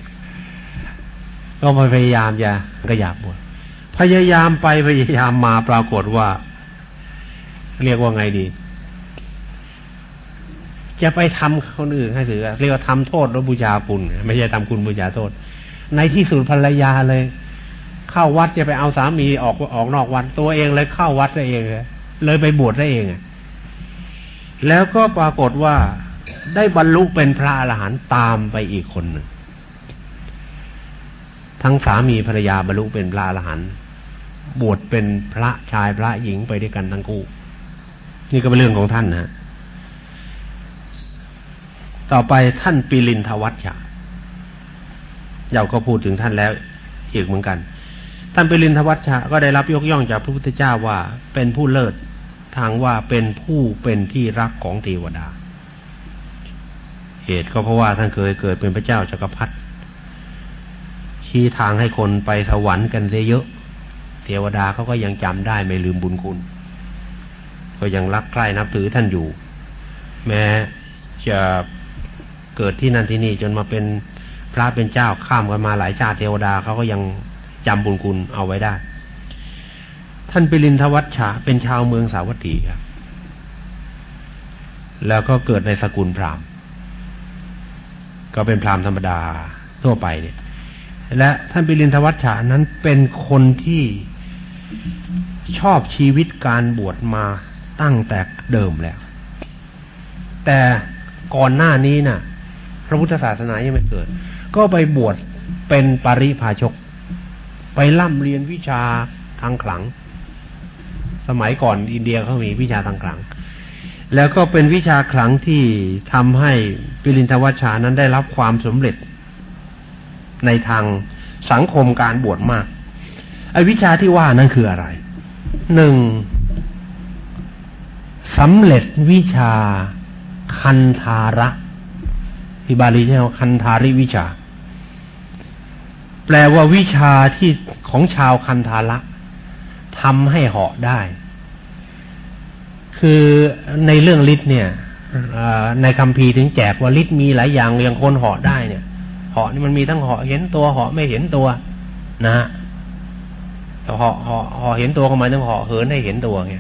B: ก็พยายามจะก็อยากบวชพยายามไปพยายามมาปรากฏว่า เรียกว่าไงดี จะไปทำคนอื่นให้ถือเรียกว่าทำโทษแล้วบูชาคุณไม่ใช่ทำคุณบูชาโทษ ในที่สุดภรรยาเลย เข้าวัดจะไปเอาสามีออกออกนอกวัดตัวเองเลยเข้าวัดซะเองเลยไปบวชซะเองแล้วก็ปรากฏว่าได้บรรลุเป็นพระอรหันต์ตามไปอีกคนหนึ่งทั้งสามีภรรยาบรรลุเป็นพระอรหันต์บวชเป็นพระชายพระหญิงไปด้วยกันทั้งคู่ นี่ก็เป็นเรื่องของท่านนะ ต่อไปท่านปิลินทวัชชะเราก็พูดถึงท่านแล้วอีกเหมือนกัน ท่านปิลินทวัชชะก็ได้รับยกย่องจากพระพุทธเจ้าว่าเป็นผู้เลิศทางว่าเป็นผู้เป็นที่รักของเทวดา เหตุก็เพราะว่าท่านเคยเกิดเป็นพระเจ้าจักรพรรดิชี้ทางให้คนไปสวรรค์กันเยอะเทวดาเขาก็ยังจำได้ไม่ลืมบุญคุณ ก็ยังรักใคร่นับถือท่านอยู่ แม้จะ เกิดที่นั่นที่นี่จนมาเป็นพระเป็นเจ้าข้ามกันมาหลายชาติเทวดาเขาก็ยังจำบุญคุณเอาไว้ได้ ท่านปิรินทวัชชะเป็นชาวเมืองสาวัตถีครับ แล้วก็เกิดในสกุลพราหมณ์ ก็เป็นพราหมณ์ธรรมดาทั่วไปเนี่ย และท่านปิรินทวัชชะนั้นเป็นคนที่ชอบชีวิตการบวชมาตั้งแต่เดิมแล้ว แต่ก่อนหน้านี้นะ่ะ ระพุทธศาสนายังไม่เกิด ก็ไปบวชเป็นปริพาชก ไปล่ำเรียนวิชาทางขลัง สมัยก่อนอินเดียเขามีวิชาทางขลัง แล้วก็เป็นวิชาขลังที่ทำให้ปิรินทวัชชานั้นได้รับความสำเร็จ ในทางสังคมการบวชมากไอ้วิชาที่ว่านั้นคืออะไรหนึ่งสำเร็จวิชาคันธาระ ที่บาลีใช้คำคันธาริวิชา แปลว่าวิชาที่ของชาวคันธาระทำให้เหาะได้ คือในเรื่องฤทธิ์เนี่ยในคำพีถึงแจกว่าฤทธิ์มีหลายอย่างอย่างคนเหาะได้เนี่ยเหาะนี่มันมีทั้งเหาะเห็นตัวเหาะไม่เห็นตัว นะฮะเหาะเหาะเหาะเห็นตัวก็หมายถึงเหาะเหินให้เห็นตัวไง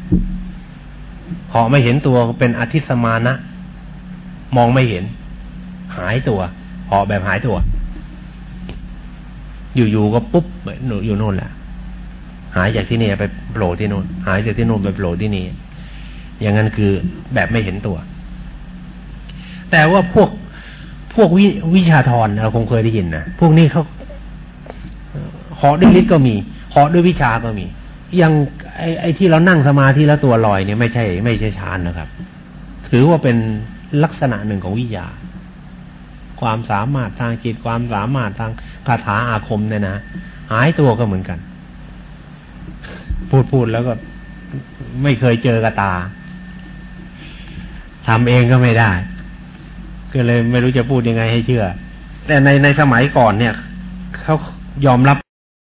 B: เหาะไม่เห็นตัวเป็นอธิสมานะ มองไม่เห็น หายตัวเหาแบบหายตัว อยู่ๆก็ปุ๊บอยู่โน่นแหละหายจากที่นี่ไปโผล่ที่โน่นหายจากที่โน่นไปโผล่ที่นี่อย่างนั้นคือแบบไม่เห็นตัว แต่ว่าพวกพวกวิวชาธรเราคงเคยได้ยินนะพวกนี้เขาเหาะด้วยฤทธิ์ก็มีเหาะด้วยวิชาก็มียังไอ้ไอที่เรานั่งสมาธิแล้วตัวลอยเนี่ยไม่ใช่ ไม่ใช่ฌานนะครับ ถือว่าเป็นลักษณะหนึ่งของวิญา ความสามารถทางจิตความสามารถทางคาถาอาคมเนี่ยนะหายตัวก็เหมือนกัน พูดพูดแล้วก็ไม่เคยเจอกระตาทำเองก็ไม่ได้ ก็เลยไม่รู้จะพูดยังไงให้เชื่อ แต่ในในสมัยก่อนเนี่ยเขายอมรับ